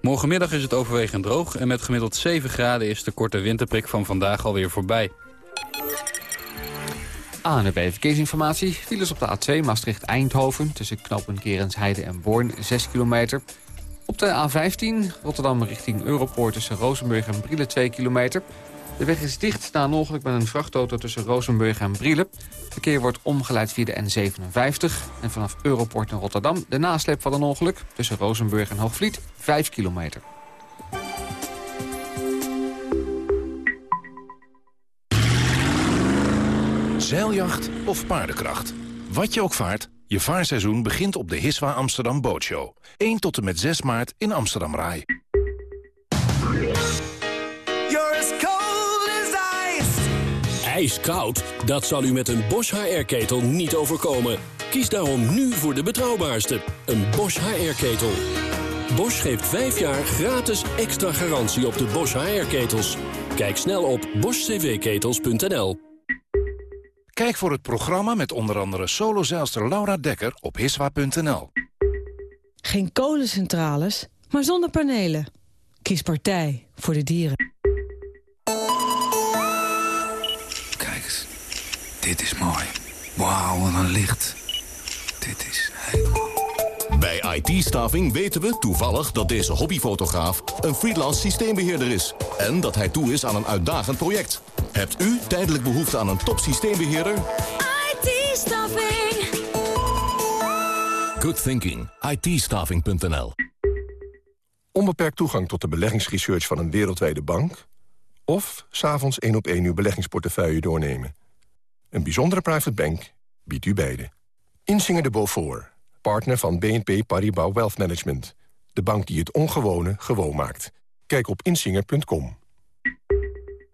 Morgenmiddag is het overwegend droog en met gemiddeld 7 graden is de korte winterprik van vandaag alweer voorbij. ANWB Verkeersinformatie. Files op de A2 Maastricht-Eindhoven... tussen knooppunt Kerensheide en Born, 6 kilometer. Op de A15 Rotterdam richting Europoort tussen Rozenburg en Brielen 2 kilometer. De weg is dicht na een ongeluk met een vrachtauto tussen Rozenburg en Brielen. Verkeer wordt omgeleid via de N57. En vanaf Europort in Rotterdam de nasleep van een ongeluk... tussen Rozenburg en Hoogvliet, 5 kilometer. Zeiljacht of paardenkracht. Wat je ook vaart, je vaarseizoen begint op de Hiswa Amsterdam Bootshow. 1 tot en met 6 maart in Amsterdam Rai. Ijskoud? Dat zal u met een Bosch HR-ketel niet overkomen. Kies daarom nu voor de betrouwbaarste, een Bosch HR-ketel. Bosch geeft 5 jaar gratis extra garantie op de Bosch HR-ketels. Kijk snel op boschcvketels.nl. Kijk voor het programma met onder andere solozeilster Laura Dekker op hiswa.nl. Geen kolencentrales, maar zonnepanelen. Kies partij voor de dieren. Kijk eens, dit is mooi. Wauw, wat een licht. Dit is helemaal... Bij IT-staving weten we toevallig dat deze hobbyfotograaf een freelance systeembeheerder is. En dat hij toe is aan een uitdagend project. Hebt u tijdelijk behoefte aan een top systeembeheerder? IT-staffing. Good thinking. it Onbeperkt toegang tot de beleggingsresearch van een wereldwijde bank... of s'avonds één op één uw beleggingsportefeuille doornemen. Een bijzondere private bank biedt u beide. Insinger de Beaufort, partner van BNP Paribas Wealth Management. De bank die het ongewone gewoon maakt. Kijk op insinger.com.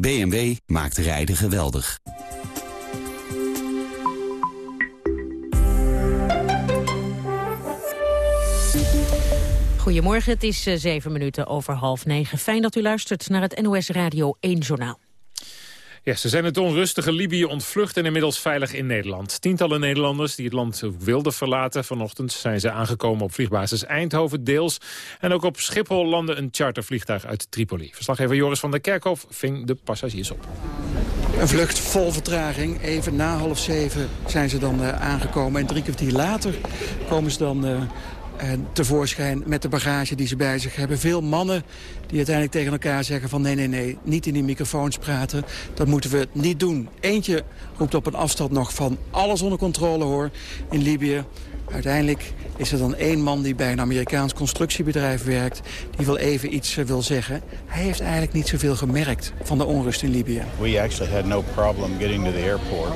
BMW maakt rijden geweldig. Goedemorgen, het is eh, zeven minuten over half negen. Fijn dat u luistert naar het NOS Radio 1 Journaal. Ja, ze zijn het onrustige Libië ontvlucht en inmiddels veilig in Nederland. Tientallen Nederlanders die het land wilden verlaten. Vanochtend zijn ze aangekomen op vliegbasis Eindhoven deels. En ook op Schiphol landde een chartervliegtuig uit Tripoli. Verslaggever Joris van der Kerkhof ving de passagiers op. Een vlucht vol vertraging. Even na half zeven zijn ze dan uh, aangekomen. En drie kwartier later komen ze dan... Uh, en tevoorschijn met de bagage die ze bij zich hebben. Veel mannen die uiteindelijk tegen elkaar zeggen van... nee, nee, nee, niet in die microfoons praten. Dat moeten we niet doen. Eentje roept op een afstand nog van alles onder controle hoor in Libië. Uiteindelijk is er dan één man die bij een Amerikaans constructiebedrijf werkt... die wel even iets eh, wil zeggen. Hij heeft eigenlijk niet zoveel gemerkt van de onrust in Libië. We actually had no problem getting to the airport.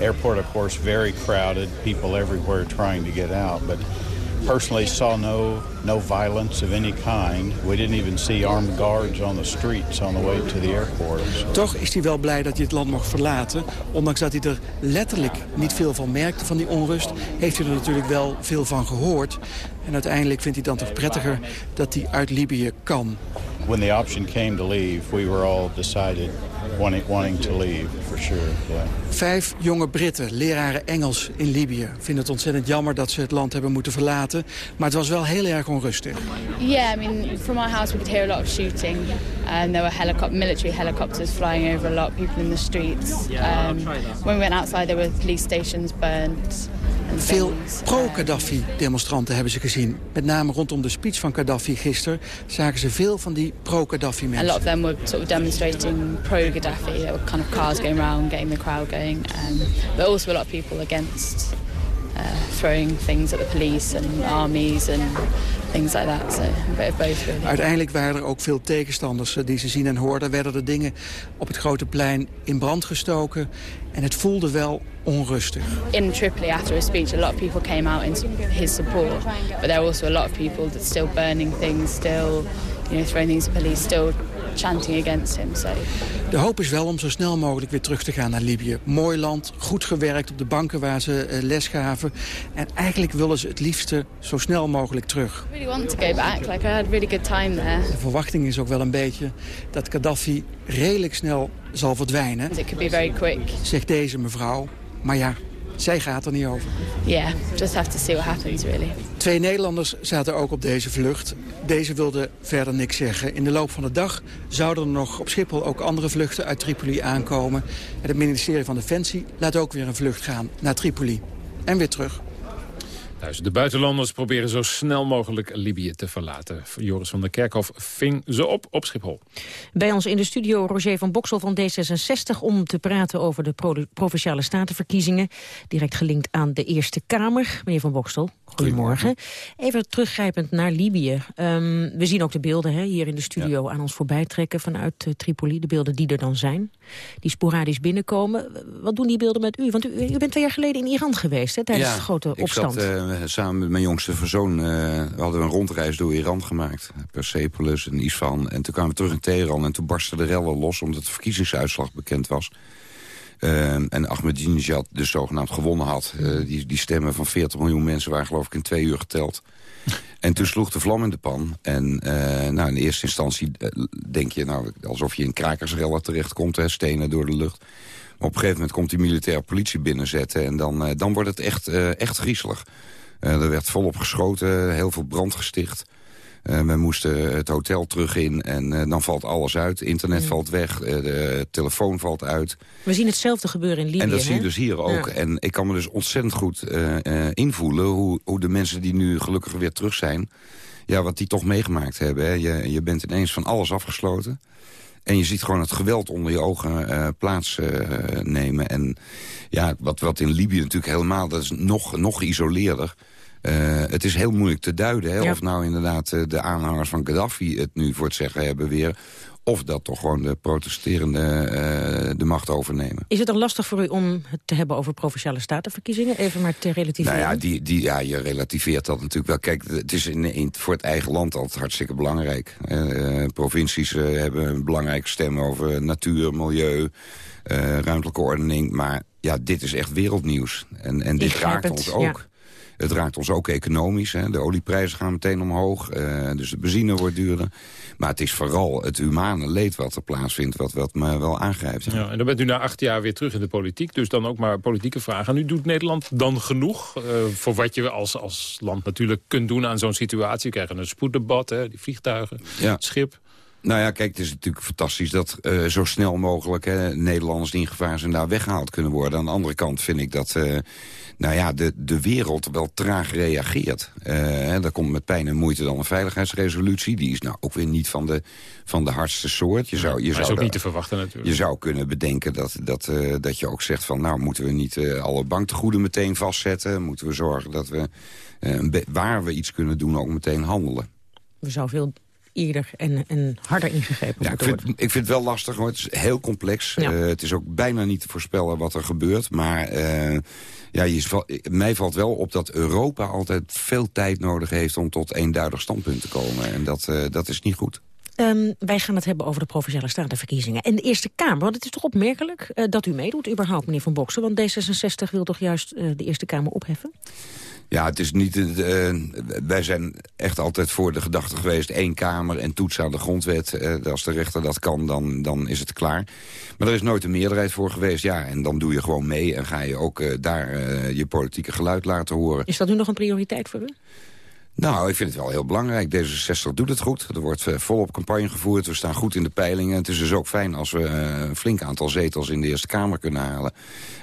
airport, of course, very crowded. People everywhere trying to get out. But personally saw no no violence of any kind. We didn't even see armed guards on the streets on the way to the airport. Toch is hij wel blij dat hij het land mag verlaten. Ondanks dat hij er letterlijk niet veel van merkte van die onrust... heeft hij er natuurlijk wel veel van gehoord. En uiteindelijk vindt hij dan toch prettiger dat hij uit Libië kan. When the option came to leave, we were all decided wanting, wanting to leave, for sure. Yeah. Vijf jonge Britten, leraren Engels in Libië. Vinden het ontzettend jammer dat ze het land hebben moeten verlaten. Maar het was wel heel erg onrustig. Yeah, I mean, from our house we could hear a lot of shooting. And there were helicopter, military helicopters flying over a lot of people in the streets. Um, when we went outside there were police stations burned. Veel pro-Gaddafi-demonstranten hebben ze gezien. Met name rondom de speech van Gaddafi gisteren... zagen ze veel van die pro-Gaddafi-mensen. A lot of them were sort of demonstrating pro-Gaddafi. There were kind of cars going around, getting the crowd going. Um, but also a lot of people against uh, throwing things at the police and armies and things like that. So a bit of both really. Uiteindelijk waren er ook veel tegenstanders die ze zien en hoorden. Werden er dingen op het grote plein in brand gestoken. En het voelde wel onrustig. In Tripoli after his speech, a lot of people came out in his support. But there were also a lot of people that still burning things, still you know, throwing things at police, still chanting against him. So. De hoop is wel om zo snel mogelijk weer terug te gaan naar Libië. Mooi land, goed gewerkt op de banken waar ze uh, les gaven. En eigenlijk willen ze het liefste zo snel mogelijk terug. I really want to go back. Like I had a really good time there. De verwachting is ook wel een beetje dat Gaddafi redelijk snel zal verdwijnen. It could be very quick. Zegt deze mevrouw. Maar ja, zij gaat er niet over. Yeah, just have to see what happens really. Twee Nederlanders zaten ook op deze vlucht. Deze wilden verder niks zeggen. In de loop van de dag zouden er nog op Schiphol ook andere vluchten uit Tripoli aankomen. En het ministerie van Defensie laat ook weer een vlucht gaan naar Tripoli. En weer terug. De buitenlanders proberen zo snel mogelijk Libië te verlaten. Joris van der Kerkhof ving ze op op Schiphol. Bij ons in de studio Roger van Boksel van D66... om te praten over de Provinciale Statenverkiezingen. Direct gelinkt aan de Eerste Kamer. Meneer van Boksel, goedemorgen. Even teruggrijpend naar Libië. Um, we zien ook de beelden hè, hier in de studio aan ons voorbij trekken... vanuit uh, Tripoli, de beelden die er dan zijn. Die sporadisch binnenkomen. Wat doen die beelden met u? Want u, u bent twee jaar geleden in Iran geweest hè, tijdens ja, de grote opstand. Ik zat, uh, samen met mijn jongste zoon uh, we hadden een rondreis door Iran gemaakt. Persepolis en Isfahan. En toen kwamen we terug in Teheran en toen barstten de rellen los... omdat de verkiezingsuitslag bekend was. Uh, en Ahmadinejad dus zogenaamd gewonnen had. Uh, die, die stemmen van 40 miljoen mensen waren geloof ik in twee uur geteld. En toen sloeg de vlam in de pan. En uh, nou, in eerste instantie denk je nou, alsof je in krakersrellen terechtkomt. Hè, stenen door de lucht. Maar op een gegeven moment komt die militaire politie binnenzetten. En dan, dan wordt het echt, echt griezelig. Er werd volop geschoten, heel veel brand gesticht. Uh, we moesten het hotel terug in en uh, dan valt alles uit. Internet mm. valt weg, de telefoon valt uit. We zien hetzelfde gebeuren in Libië. En dat zie je dus hier ook. Ja. En ik kan me dus ontzettend goed invoelen... Hoe, hoe de mensen die nu gelukkig weer terug zijn... ja, wat die toch meegemaakt hebben. Hè. Je, je bent ineens van alles afgesloten... En je ziet gewoon het geweld onder je ogen uh, plaatsnemen. Uh, en ja, wat, wat in Libië natuurlijk helemaal, dat is nog, nog geïsoleerder. Uh, het is heel moeilijk te duiden hè, ja. of nou inderdaad uh, de aanhangers van Gaddafi het nu voor het zeggen hebben weer... of dat toch gewoon de protesterende uh, de macht overnemen. Is het dan lastig voor u om het te hebben over Provinciale Statenverkiezingen? Even maar te relativeren. Nou ja, die, die, ja je relativeert dat natuurlijk wel. Kijk, het is in, in, voor het eigen land altijd hartstikke belangrijk. provincies hebben een belangrijke stem over natuur, milieu, ruimtelijke ordening. Maar ja, dit is echt wereldnieuws. En, en dit raakt ons ook. Ja. Het raakt ons ook economisch. Hè. De olieprijzen gaan meteen omhoog. Uh, dus de benzine wordt duurder. Maar het is vooral het humane leed wat er plaatsvindt... wat, wat me wel aangrijpt. Ja. en dan bent u na acht jaar weer terug in de politiek. Dus dan ook maar politieke vragen. En u doet Nederland dan genoeg... Uh, voor wat je als, als land natuurlijk kunt doen aan zo'n situatie? We krijgen een spoeddebat, hè, die vliegtuigen, ja. het schip... Nou ja, kijk, het is natuurlijk fantastisch dat uh, zo snel mogelijk hè, Nederlanders die in gevaar zijn daar weggehaald kunnen worden. Aan de andere kant vind ik dat uh, nou ja, de, de wereld wel traag reageert. Uh, hè, daar komt met pijn en moeite dan een veiligheidsresolutie. Die is nou ook weer niet van de, van de hardste soort. Je zou, je maar zou is ook daar, niet te verwachten natuurlijk. Je zou kunnen bedenken dat, dat, uh, dat je ook zegt van... nou, moeten we niet uh, alle banktegoeden meteen vastzetten? Moeten we zorgen dat we, waar we iets kunnen doen, ook meteen handelen? We zou veel eerder en, en harder ingegrepen ja, ik vind, ik vind het wel lastig, hoor. het is heel complex. Ja. Uh, het is ook bijna niet te voorspellen wat er gebeurt. Maar uh, ja, je, mij valt wel op dat Europa altijd veel tijd nodig heeft... om tot eenduidig standpunt te komen. En dat, uh, dat is niet goed. Um, wij gaan het hebben over de Provinciale Statenverkiezingen. En de Eerste Kamer, want het is toch opmerkelijk uh, dat u meedoet überhaupt, meneer Van Boksen. Want D66 wil toch juist uh, de Eerste Kamer opheffen? Ja, het is niet. Uh, wij zijn echt altijd voor de gedachte geweest: één kamer en toetsen aan de grondwet. Uh, als de rechter dat kan, dan, dan is het klaar. Maar er is nooit een meerderheid voor geweest. Ja, en dan doe je gewoon mee en ga je ook uh, daar je politieke geluid laten horen. Is dat nu nog een prioriteit voor u? Nou, ik vind het wel heel belangrijk. D66 doet het goed. Er wordt uh, volop campagne gevoerd. We staan goed in de peilingen. Het is dus ook fijn als we uh, een flink aantal zetels in de Eerste Kamer kunnen halen.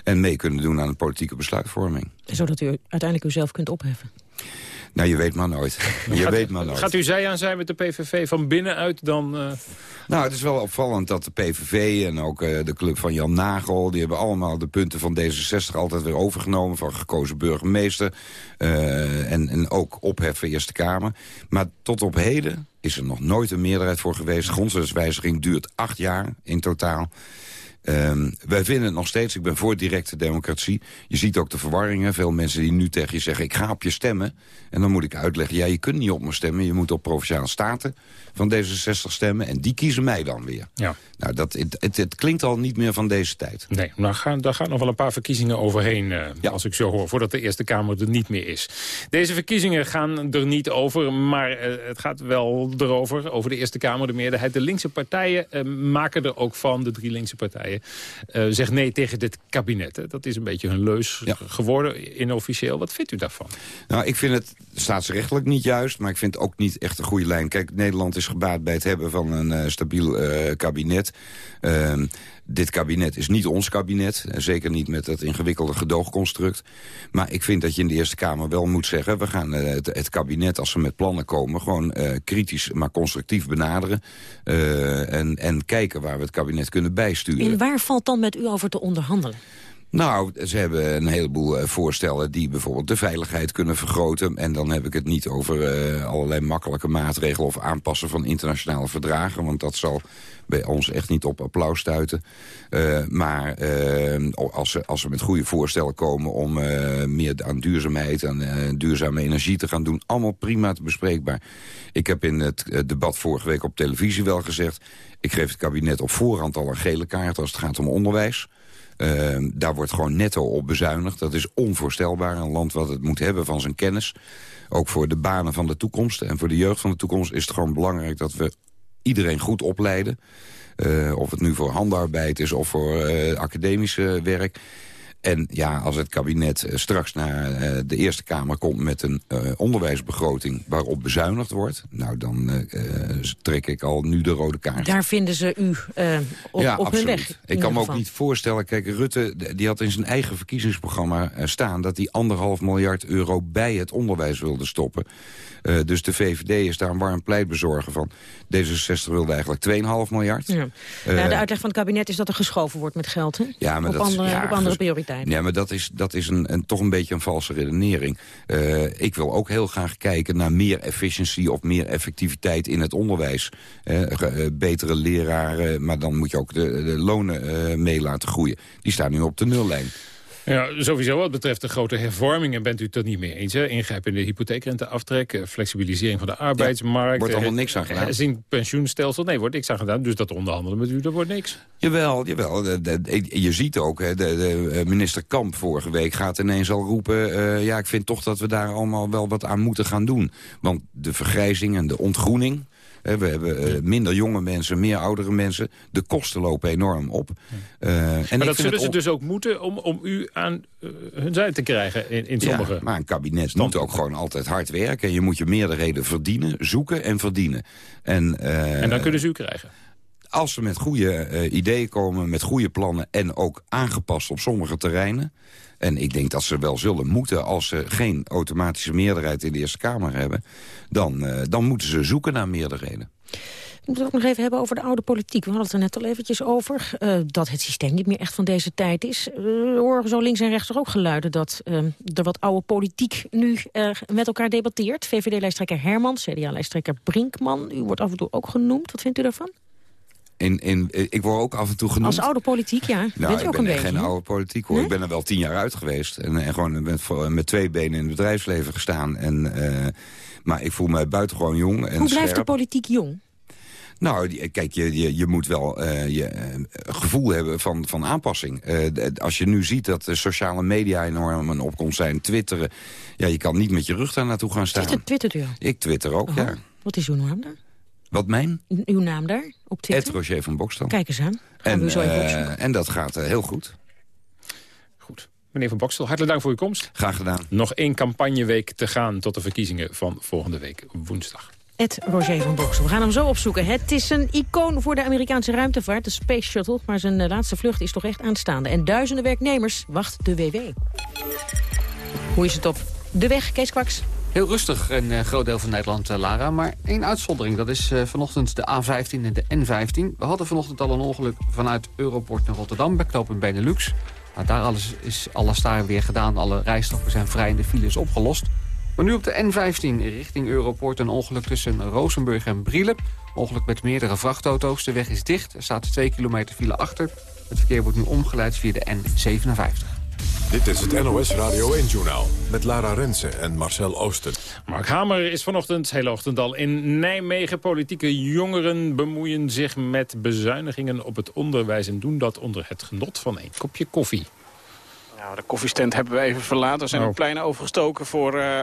En mee kunnen doen aan de politieke besluitvorming. Zodat u uiteindelijk uzelf kunt opheffen. Nou, je weet maar nooit. [laughs] Je gaat, weet maar nooit. Gaat u zij aan zijn met de PVV van binnenuit dan... Uh... Nou, het is wel opvallend dat de PVV en ook uh, de club van Jan Nagel... die hebben allemaal de punten van D66 altijd weer overgenomen... van gekozen burgemeester uh, en, en ook opheffen Eerste Kamer. Maar tot op heden is er nog nooit een meerderheid voor geweest. Grondwetswijziging duurt acht jaar in totaal. Ehm, wij vinden het nog steeds, ik ben voor directe democratie. Je ziet ook de verwarringen. Veel mensen die nu tegen je zeggen, ik ga op je stemmen. En dan moet ik uitleggen, ja, je kunt niet op me stemmen. Je moet op Provinciale Staten van D66 stemmen. En die kiezen mij dan weer. Ja. Nou, dat, het, het, het klinkt al niet meer van deze tijd. Nee, nou gaan, daar gaan nog wel een paar verkiezingen overheen, eh, als ik zo hoor, voordat de Eerste Kamer er niet meer is. Deze verkiezingen gaan er niet over, maar eh, het gaat wel erover, over de Eerste Kamer, de meerderheid. De linkse partijen eh, maken er ook van, de drie linkse partijen, eh zeg nee tegen dit kabinet. Hè. Dat is een beetje hun leus geworden, inofficieel. Wat vindt u daarvan? Nou, ik vind het staatsrechtelijk niet juist, maar ik vind het ook niet echt een goede lijn. Kijk, Nederland is gebaat bij het hebben van een eh, stabiel eh, kabinet. Dit kabinet is niet ons kabinet. Zeker niet met dat ingewikkelde gedoogconstruct. Maar ik vind dat je in de Eerste Kamer wel moet zeggen... we gaan eh, het, het kabinet, als ze met plannen komen... gewoon eh, kritisch, maar constructief benaderen. eh, en, en kijken waar we het kabinet kunnen bijsturen. En waar valt dan met u over te onderhandelen? Nou, ze hebben een heleboel eh, voorstellen die bijvoorbeeld de veiligheid kunnen vergroten. En dan heb ik het niet over eh, allerlei makkelijke maatregelen of aanpassen van internationale verdragen. Want dat zal bij ons echt niet op applaus stuiten. Eh, maar als, ze, als ze met goede voorstellen komen om meer aan duurzaamheid en duurzame energie te gaan doen. Allemaal prima te bespreekbaar. Ik heb in het debat vorige week op televisie wel gezegd... ik geef het kabinet op voorhand al een gele kaart als het gaat om onderwijs. Uh, daar wordt gewoon netto op bezuinigd. Dat is onvoorstelbaar. Een land wat het moet hebben van zijn kennis. Ook voor de banen van de toekomst en voor de jeugd van de toekomst... is het gewoon belangrijk dat we iedereen goed opleiden. Uh, of het nu voor handarbeid is of voor uh, academische werk. En ja, als het kabinet uh, straks naar uh, de Eerste Kamer komt met een uh, onderwijsbegroting waarop bezuinigd wordt, nou dan trek ik al nu de rode kaart. Daar vinden ze u op, ja, op hun weg. Ik kan me ook niet voorstellen, kijk, Rutte die had in zijn eigen verkiezingsprogramma staan dat hij anderhalf miljard euro bij het onderwijs wilde stoppen. Dus de VVD is daar een warm pleitbezorger van. D66 wilde eigenlijk 2,5 miljard. Ja. Uh, ja, de uitleg van het kabinet is dat er geschoven wordt met geld. Hè? Ja, maar op, dat, andere, ja, op andere prioriteiten. Ja, maar dat is, dat is een, een, toch een beetje een valse redenering. Uh, ik wil ook heel graag kijken naar meer efficiëntie of meer effectiviteit in het onderwijs. betere leraren, maar dan moet je ook de, de lonen mee laten groeien. Die staan nu op de nullijn. Ja, sowieso wat betreft de grote hervormingen bent u het er niet mee eens. Hè? Ingrijpen in de hypotheekrenteaftrek, flexibilisering van de arbeidsmarkt. Ja, wordt allemaal niks aan gedaan. Zien pensioenstelsel, nee, wordt niks aan gedaan. Dus dat onderhandelen met u, dat wordt niks. Jawel, jawel. Je ziet ook, hè, de, de, minister Kamp vorige week gaat ineens al roepen... Uh, ja, ik vind toch dat we daar allemaal wel wat aan moeten gaan doen. Want de vergrijzing en de ontgroening... We hebben uh, minder jonge mensen, meer oudere mensen. De kosten lopen enorm op. Uh, en maar dat zullen ze dus ook moeten om, om u aan uh, hun zijde te krijgen in, in sommige... Ja, maar een kabinet Stand. moet ook gewoon altijd hard werken. Je moet je meerderheden verdienen, zoeken en verdienen. En, en dan kunnen ze u krijgen? Als ze met goede uh, ideeën komen, met goede plannen... en ook aangepast op sommige terreinen... en ik denk dat ze wel zullen moeten... als ze geen automatische meerderheid in de Eerste Kamer hebben... dan, uh, dan moeten ze zoeken naar meerderheden. We moeten het ook nog even hebben over de oude politiek. We hadden het er net al eventjes over. Uh, dat het systeem niet meer echt van deze tijd is. Uh, we horen zo links en rechts ook geluiden... dat er wat oude politiek nu met elkaar debatteert. VVD-lijsttrekker Herman, CDA-lijsttrekker Brinkman. U wordt af en toe ook genoemd. Wat vindt u daarvan? In, in, ik word ook af en toe genoemd. Als oude politiek, ja. Nou, Bent u ik ook ben een beetje, geen oude politiek hoor. Nee? Ik ben er wel tien jaar uit geweest. En, en gewoon met, met twee benen in het bedrijfsleven gestaan. En, uh, maar ik voel mij buitengewoon jong en Hoe blijft scherp. de politiek jong? Nou, kijk, je, je, je moet wel uh, je uh, gevoel hebben van, van aanpassing. Uh, als je nu ziet dat de sociale media enorm een opkomst zijn, twitteren... ja, je kan niet met je rug daar naartoe gaan staan. Twitter, twittert u al? Ik twitter ook, oh, ja. Wat is uw naam daar? Wat mijn? Uw naam daar, op Twitter? Ed Roger van Bokstel. Kijk eens aan. Gaan En, zo uh, opzoeken. en dat gaat uh, heel goed. Goed. Meneer Van Bokstel, hartelijk dank voor uw komst. Graag gedaan. Nog één campagneweek te gaan tot de verkiezingen van volgende week woensdag. Ed Roger van Boksel. We gaan hem zo opzoeken. Het is een icoon voor de Amerikaanse ruimtevaart, de Space Shuttle. Maar zijn uh, laatste vlucht is toch echt aanstaande. En duizenden werknemers wacht de WW. Hoe is het op de weg, Kees Kwaks? Heel rustig een uh, groot deel van Nederland, uh, Lara. Maar één uitzondering, dat is uh, vanochtend de A15 en de N15. We hadden vanochtend al een ongeluk vanuit Europort naar Rotterdam... bij knooppunt Benelux. Nou, daar alles, is alles daar weer gedaan. Alle rijstroken zijn vrij en de file is opgelost. Maar nu op de N15 richting Europort een ongeluk tussen Rozenburg en Brielen. Ongeluk met meerdere vrachtauto's. De weg is dicht. Er staat 2 kilometer file achter. Het verkeer wordt nu omgeleid via de N57. Dit is het NOS Radio 1-journaal met Lara Rensen en Marcel Oosten. Mark Hamer is vanochtend, hele ochtend al, in Nijmegen. Politieke jongeren bemoeien zich met bezuinigingen op het onderwijs... en doen dat onder het genot van een kopje koffie. Nou, de koffiestand hebben we even verlaten. Er zijn Oh. ook pleinen overgestoken voor, eh,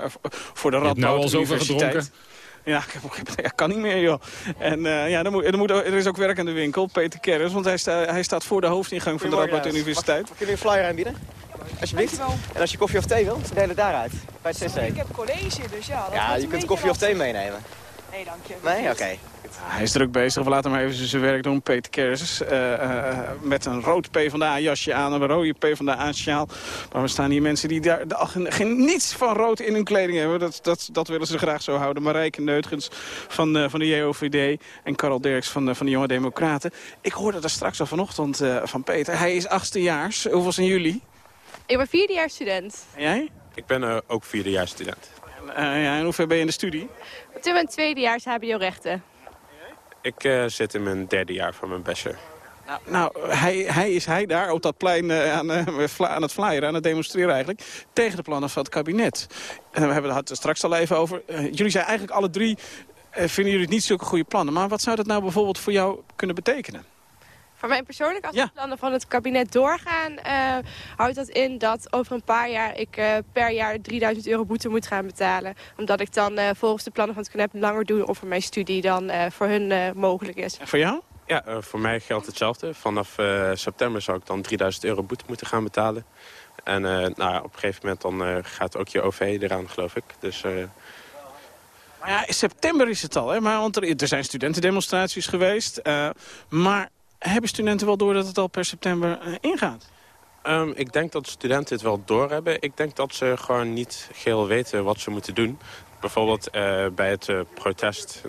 voor de hebt Radboud nou al zoveel gedronken? Ja, ik, heb, ook- ik heb- ja, kan niet meer, joh. En eh, ja, er, moet, er, moet, er is ook werk aan de winkel, Peter Kerris. Want hij, sta, hij staat voor de hoofdingang van de Radboud Universiteit. Mag ik jullie een flyer aanbieden? Alsjeblieft. En als je koffie of thee wil, dan delen daaruit. Bij het CC. Ik heb college, dus ja. Dat Ja, je kunt koffie of thee meenemen. Nee, dank je. Nee? Oké. Hij is druk bezig. We laten hem even zijn werk doen. Peter Kerris eh, eh, met een rood PvdA-jasje aan. Een rode PvdA-sjaal. Maar we staan hier mensen die daar geen, niets van rood in hun kleding hebben. Dat, dat, dat willen ze graag zo houden. Marijke Neutgens van, eh, van de JOVD en Karel Derks van, de- van de Jonge Democraten. Ik hoorde daar straks al vanochtend eh, van Peter. Hij is achtstejaars. Hoeveel zijn jullie? Ik ben vierdejaars student. En jij? Ik ben eh, ook vierdejaars student. Eh, ja, en hoe ver ben je in de studie? Ik ben tweedejaars hbo-rechten. Ik eh, zit in mijn derde jaar van mijn bachelor. Nou, hij, hij is hij daar op dat plein eh, aan, eh, aan het flyeren, aan het demonstreren eigenlijk... tegen de plannen van het kabinet. En we hebben het er straks al even over. Jullie zijn eigenlijk alle drie, eh, vinden jullie het niet zulke goede plannen. Maar wat zou dat nou bijvoorbeeld voor jou kunnen betekenen? Voor mij persoonlijk, als de plannen van het kabinet doorgaan... eh, houdt dat in dat over een paar jaar ik eh, per jaar 3000 euro boete moet gaan betalen. Omdat ik dan eh, volgens de plannen van het kabinet langer doe over mijn studie dan eh, voor hun eh, mogelijk is. En voor jou? Ja, eh, voor mij geldt hetzelfde. Vanaf eh, september zou ik dan 3000 euro boete moeten gaan betalen. En eh, nou, ja, op een gegeven moment dan, eh, gaat ook je OV eraan, geloof ik. Dus eh, Maar ja, in september is het al, hè? Maar, want er, er zijn studentendemonstraties geweest. eh, maar hebben studenten wel door dat het al per september eh, ingaat? Ehm, ik denk dat studenten het wel doorhebben. Ik denk dat ze gewoon niet geheel weten wat ze moeten doen. Bijvoorbeeld eh, bij het eh, protest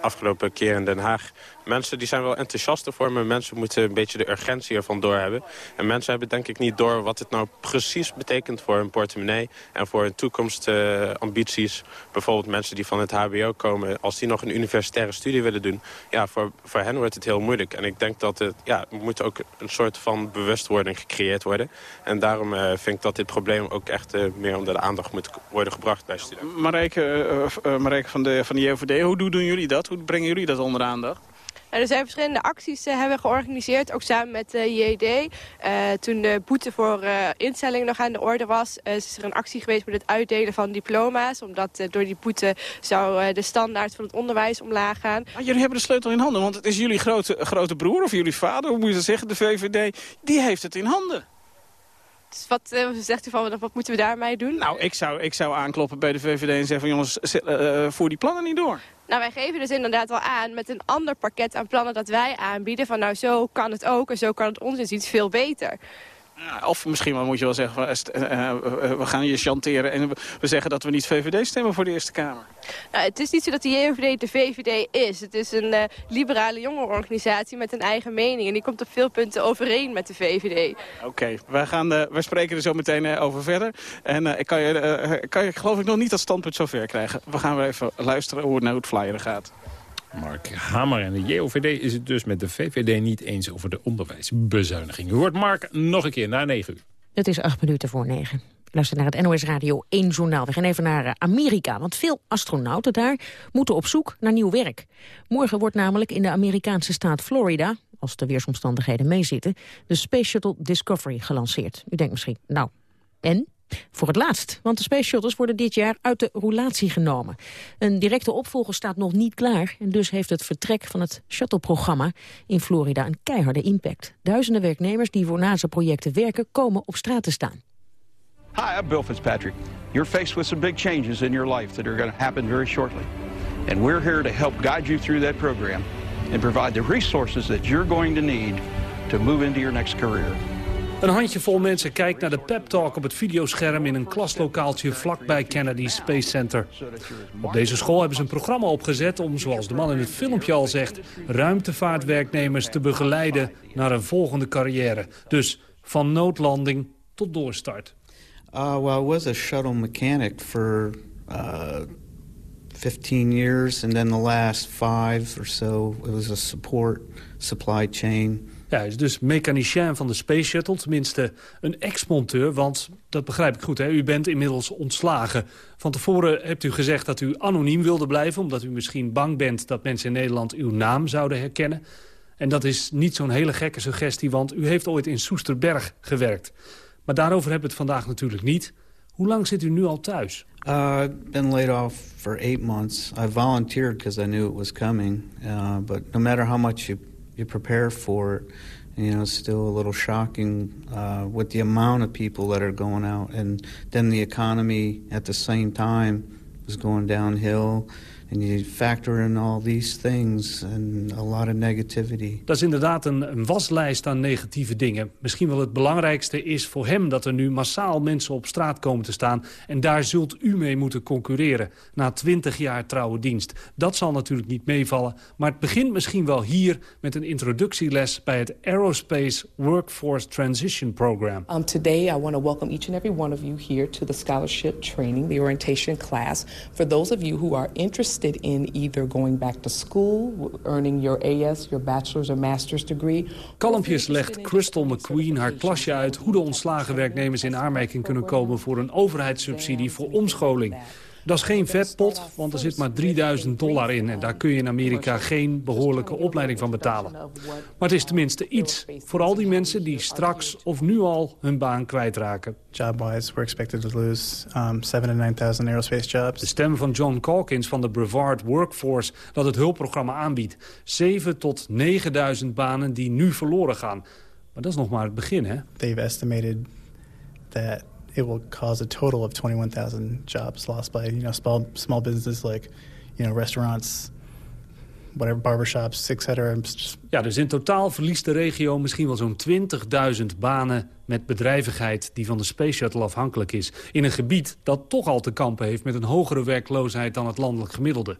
afgelopen keer in Den Haag. Mensen die zijn wel enthousiast ervoor, maar mensen moeten een beetje de urgentie ervan doorhebben. En mensen hebben denk ik niet door wat het nou precies betekent voor hun portemonnee en voor hun toekomstambities. Bijvoorbeeld mensen die van het hbo komen, als die nog een universitaire studie willen doen. Ja, voor, voor hen wordt het heel moeilijk. En ik denk dat het, ja, er moet ook een soort van bewustwording gecreëerd worden. En daarom eh, vind ik dat dit probleem ook echt eh, meer onder de aandacht moet worden gebracht bij studenten. Marijke, eh, Marijke van de, van de JOVD, hoe doen jullie dat? Hoe brengen jullie dat onder de aandacht? Nou, er zijn verschillende acties eh, hebben georganiseerd, ook samen met de JED. Eh, toen de boete voor eh, instellingen nog aan de orde was, eh, is er een actie geweest met het uitdelen van diploma's. Omdat eh, door die boete zou eh, de standaard van het onderwijs omlaag gaan. Ah, jullie hebben de sleutel in handen, want het is jullie grote, grote broer of jullie vader, hoe moet je dat zeggen, de VVD, die heeft het in handen. Dus wat eh, zegt u van, wat moeten we daarmee doen? Nou, ik zou, ik zou aankloppen bij de VVD en zeggen van jongens, eh, eh, voer die plannen niet door. Nou, wij geven dus inderdaad wel aan met een ander pakket aan plannen dat wij aanbieden. Van nou, zo kan het ook en zo kan het ons iets veel beter. Ja, Of misschien wel moet je wel zeggen, van, eh, eh, eh, we gaan je chanteren en we, we zeggen dat we niet VVD stemmen voor de Eerste Kamer. Nou, het is niet zo dat de JOVD de VVD is. Het is een eh, liberale jongerenorganisatie met een eigen mening. En die komt op veel punten overeen met de VVD. Oké, wij gaan, wij spreken er zo meteen over verder. En ik kan je, kan je geloof ik nog niet dat standpunt zover krijgen. We gaan weer even luisteren hoe het naar het flyeren gaat. Mark Hamer en de JOVD is het dus met de VVD niet eens over de onderwijsbezuiniging. U hoort Mark nog een keer na 9 uur. Het is acht minuten voor negen. Luister naar het NOS Radio 1 journaal. We gaan even naar eh, Amerika, want veel astronauten daar moeten op zoek naar nieuw werk. Morgen wordt namelijk in de Amerikaanse staat Florida, als de weersomstandigheden meezitten, de Space Shuttle Discovery gelanceerd. U denkt misschien, nou, en? Voor het laatst, want de Space Shuttles worden dit jaar uit de roulatie genomen. Een directe opvolger staat nog niet klaar... en dus heeft het vertrek van het shuttle-programma in Florida een keiharde impact. Duizenden werknemers die voor NASA-projecten werken komen op straat te staan. Hi, I'm Bill Fitzpatrick. You're faced with some big changes in your life that are going to happen very shortly. And we're here to help guide you through that program and provide the resources that you're going to need to move into your next career. Een handjevol mensen kijkt naar de pep-talk op het videoscherm in een klaslokaaltje vlakbij Kennedy Space Center. Op deze school hebben ze een programma opgezet om, zoals de man in het filmpje al zegt, ruimtevaartwerknemers te begeleiden naar een volgende carrière. Dus van noodlanding tot doorstart. Uh, well, I was a shuttle mechanic for uh, 15 years, and then the last five or so, it was a support supply chain. Ja, hij is dus mechanicien van de Space Shuttle, tenminste een ex-monteur, want dat begrijp ik goed, hè? u bent inmiddels ontslagen. Van tevoren hebt u gezegd dat u anoniem wilde blijven, omdat u misschien bang bent dat mensen in Nederland uw naam zouden herkennen. En dat is niet zo'n hele gekke suggestie, want u heeft ooit in Soesterberg gewerkt. Maar daarover hebben we het vandaag natuurlijk niet. Hoe lang zit u nu al thuis? Uh, I've been laid off for eight months. I volunteered because I knew it was coming. Uh, but no matter how much you, you prepare for it, you know, it's still a little shocking uh, with the amount of people that are going out. And then the economy at the same time was going downhill. And you factor in all these things and a lot of negativity. Dat is inderdaad een, een, waslijst aan negatieve dingen. Misschien wel het belangrijkste is voor hem dat er nu massaal mensen op straat komen te staan. En daar zult u mee moeten concurreren na 20 jaar trouwe dienst. Dat zal natuurlijk niet meevallen. Maar het begint misschien wel hier met een introductieles bij het Aerospace Workforce Transition Program. Um, today I want to welcome each and every one of you here to the scholarship training, the orientation class. For those of you who are interested in either going back to school, earning your AS, your bachelor's or master's degree. Kalmpjes legt Crystal McQueen haar klasje uit hoe de ontslagen werknemers in aanmerking kunnen komen voor een overheidssubsidie voor omscholing. Dat is geen vetpot, want er zit maar 3000 dollar in. En daar kun je in Amerika geen behoorlijke opleiding van betalen. Maar het is tenminste iets. Voor al die mensen die straks of nu al hun baan kwijtraken. Job-wise, we're expected to lose um, 7 to 9000 aerospace jobs. De stem van John Calkins van de Brevard Workforce... dat het hulpprogramma aanbiedt. 7 tot 9000 banen die nu verloren gaan. Maar dat is nog maar het begin, hè? They've estimated that it will cause a total of 21,000 jobs lost by you know small businesses like you know restaurants, whatever barbershops, etc. Ja, dus in totaal verliest de regio misschien wel zo'n 20.000 banen met bedrijvigheid die van de Space Shuttle afhankelijk is. In een gebied dat toch al te kampen heeft met een hogere werkloosheid dan het landelijk gemiddelde.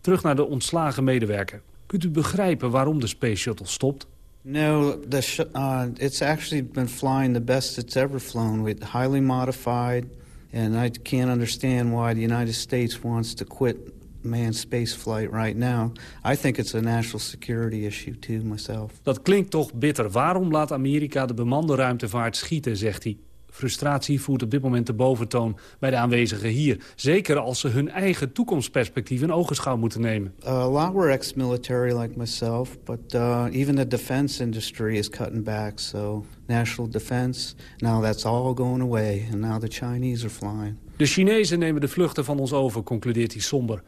Terug naar de ontslagen medewerker. Kunt u begrijpen waarom de Space Shuttle stopt? No, the uh, it's actually been flying the best it's ever flown. With highly modified, and I can't understand why the United States wants to quit manned space flight right now. I think it's a national security issue too, myself. Dat klinkt toch bitter. Waarom laat Amerika de bemande ruimtevaart schieten, zegt hij. Frustratie voert op dit moment de boventoon bij de aanwezigen hier. Zeker als ze hun eigen toekomstperspectief in ogenschouw moeten nemen. Uh, a lot were ex-military like myself, but uh, even the defense industry is cutting back. So national defense, now that's all going away. And now the Chinese are flying. De Chinezen nemen de vluchten van ons over, concludeert hij somber.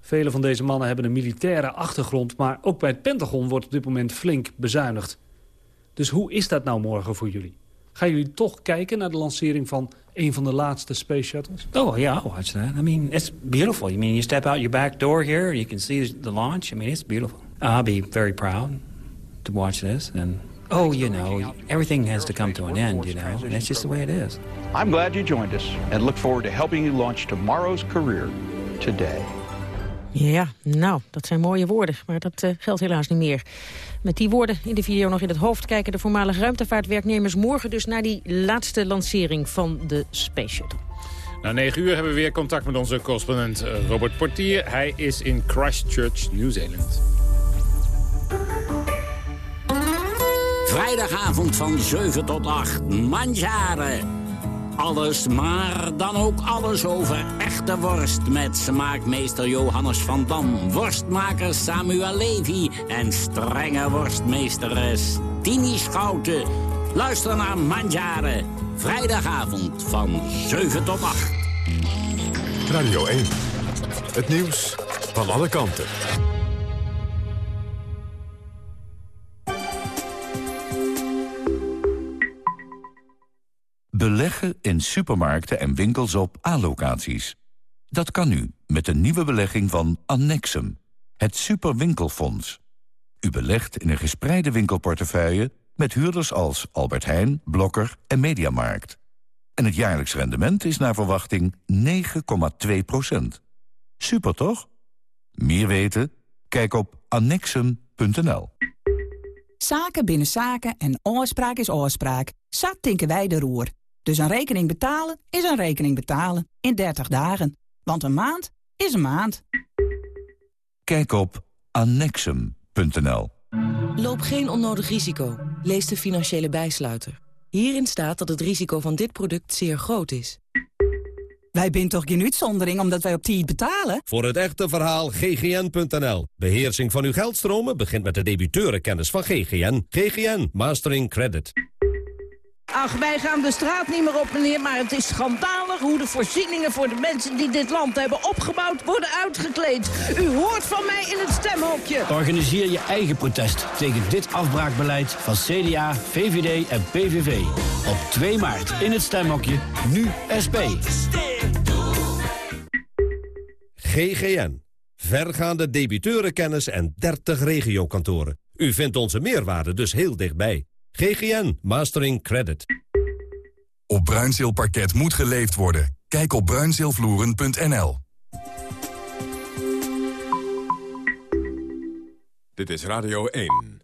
Vele van deze mannen hebben een militaire achtergrond... maar ook bij het Pentagon wordt op dit moment flink bezuinigd. Dus hoe is dat nou morgen voor jullie? Gaan jullie toch kijken naar de lancering van een van de laatste space shuttles? Oh, yeah, I'll watch that. I mean, it's beautiful. I mean, you step out your back door here, you can see the launch. I mean, it's beautiful. I'll be very proud to watch this. And, oh, you know, everything has to come to an end, you know, and that's just the way it is. I'm glad you joined us and look forward to helping you launch tomorrow's career today. Ja, nou, dat zijn mooie woorden, maar dat uh, geldt helaas niet meer. Met die woorden in de video nog in het hoofd kijken de voormalige ruimtevaartwerknemers morgen dus naar die laatste lancering van de Space Shuttle. Na negen uur hebben we weer contact met onze correspondent eh, Robert Portier. Hij is in Christchurch, Nieuw-Zeeland. Vrijdagavond van 7 tot 8, Manjaren. Alles, maar dan ook alles over echte worst... met smaakmeester Johannes van Dam, worstmaker Samuel Levy... en strenge worstmeesteres Tini Schouten. Luister naar Mandjaren, vrijdagavond van 7 tot 8. Radio 1, het nieuws van alle kanten. In supermarkten en winkels op A-locaties. Dat kan nu met een nieuwe belegging van Annexum, het Superwinkelfonds. U belegt in een gespreide winkelportefeuille met huurders als Albert Heijn, Blokker en Mediamarkt. En het jaarlijks rendement is naar verwachting 9,2% Super toch? Meer weten? Kijk op annexum.nl. Zaken binnen zaken en oorspraak is oorspraak. Zat tinken wij de roer. Dus een rekening betalen is een rekening betalen in 30 dagen. Want een maand is een maand. Kijk op annexum.nl. Loop geen onnodig risico. Lees de financiële bijsluiter. Hierin staat dat het risico van dit product zeer groot is. Wij zijn toch geen uitzondering omdat wij op tijd betalen? Voor het echte verhaal ggn.nl. Beheersing van uw geldstromen begint met de debiteurenkennis van GGN. GGN Mastering Credit. Ach, wij gaan de straat niet meer op, meneer, maar het is schandalig hoe de voorzieningen voor de mensen die dit land hebben opgebouwd worden uitgekleed. U hoort van mij in het stemhokje. Organiseer je eigen protest tegen dit afbraakbeleid van CDA, VVD en PVV. Op 2 maart in het stemhokje, nu SP. GGN. Vergaande debiteurenkennis en 30 regiokantoren. U vindt onze meerwaarde dus heel dichtbij. GGN Mastering Credit. Op Bruinzeelparket moet geleefd worden. Kijk op bruinzeelvloeren.nl. Dit is Radio 1.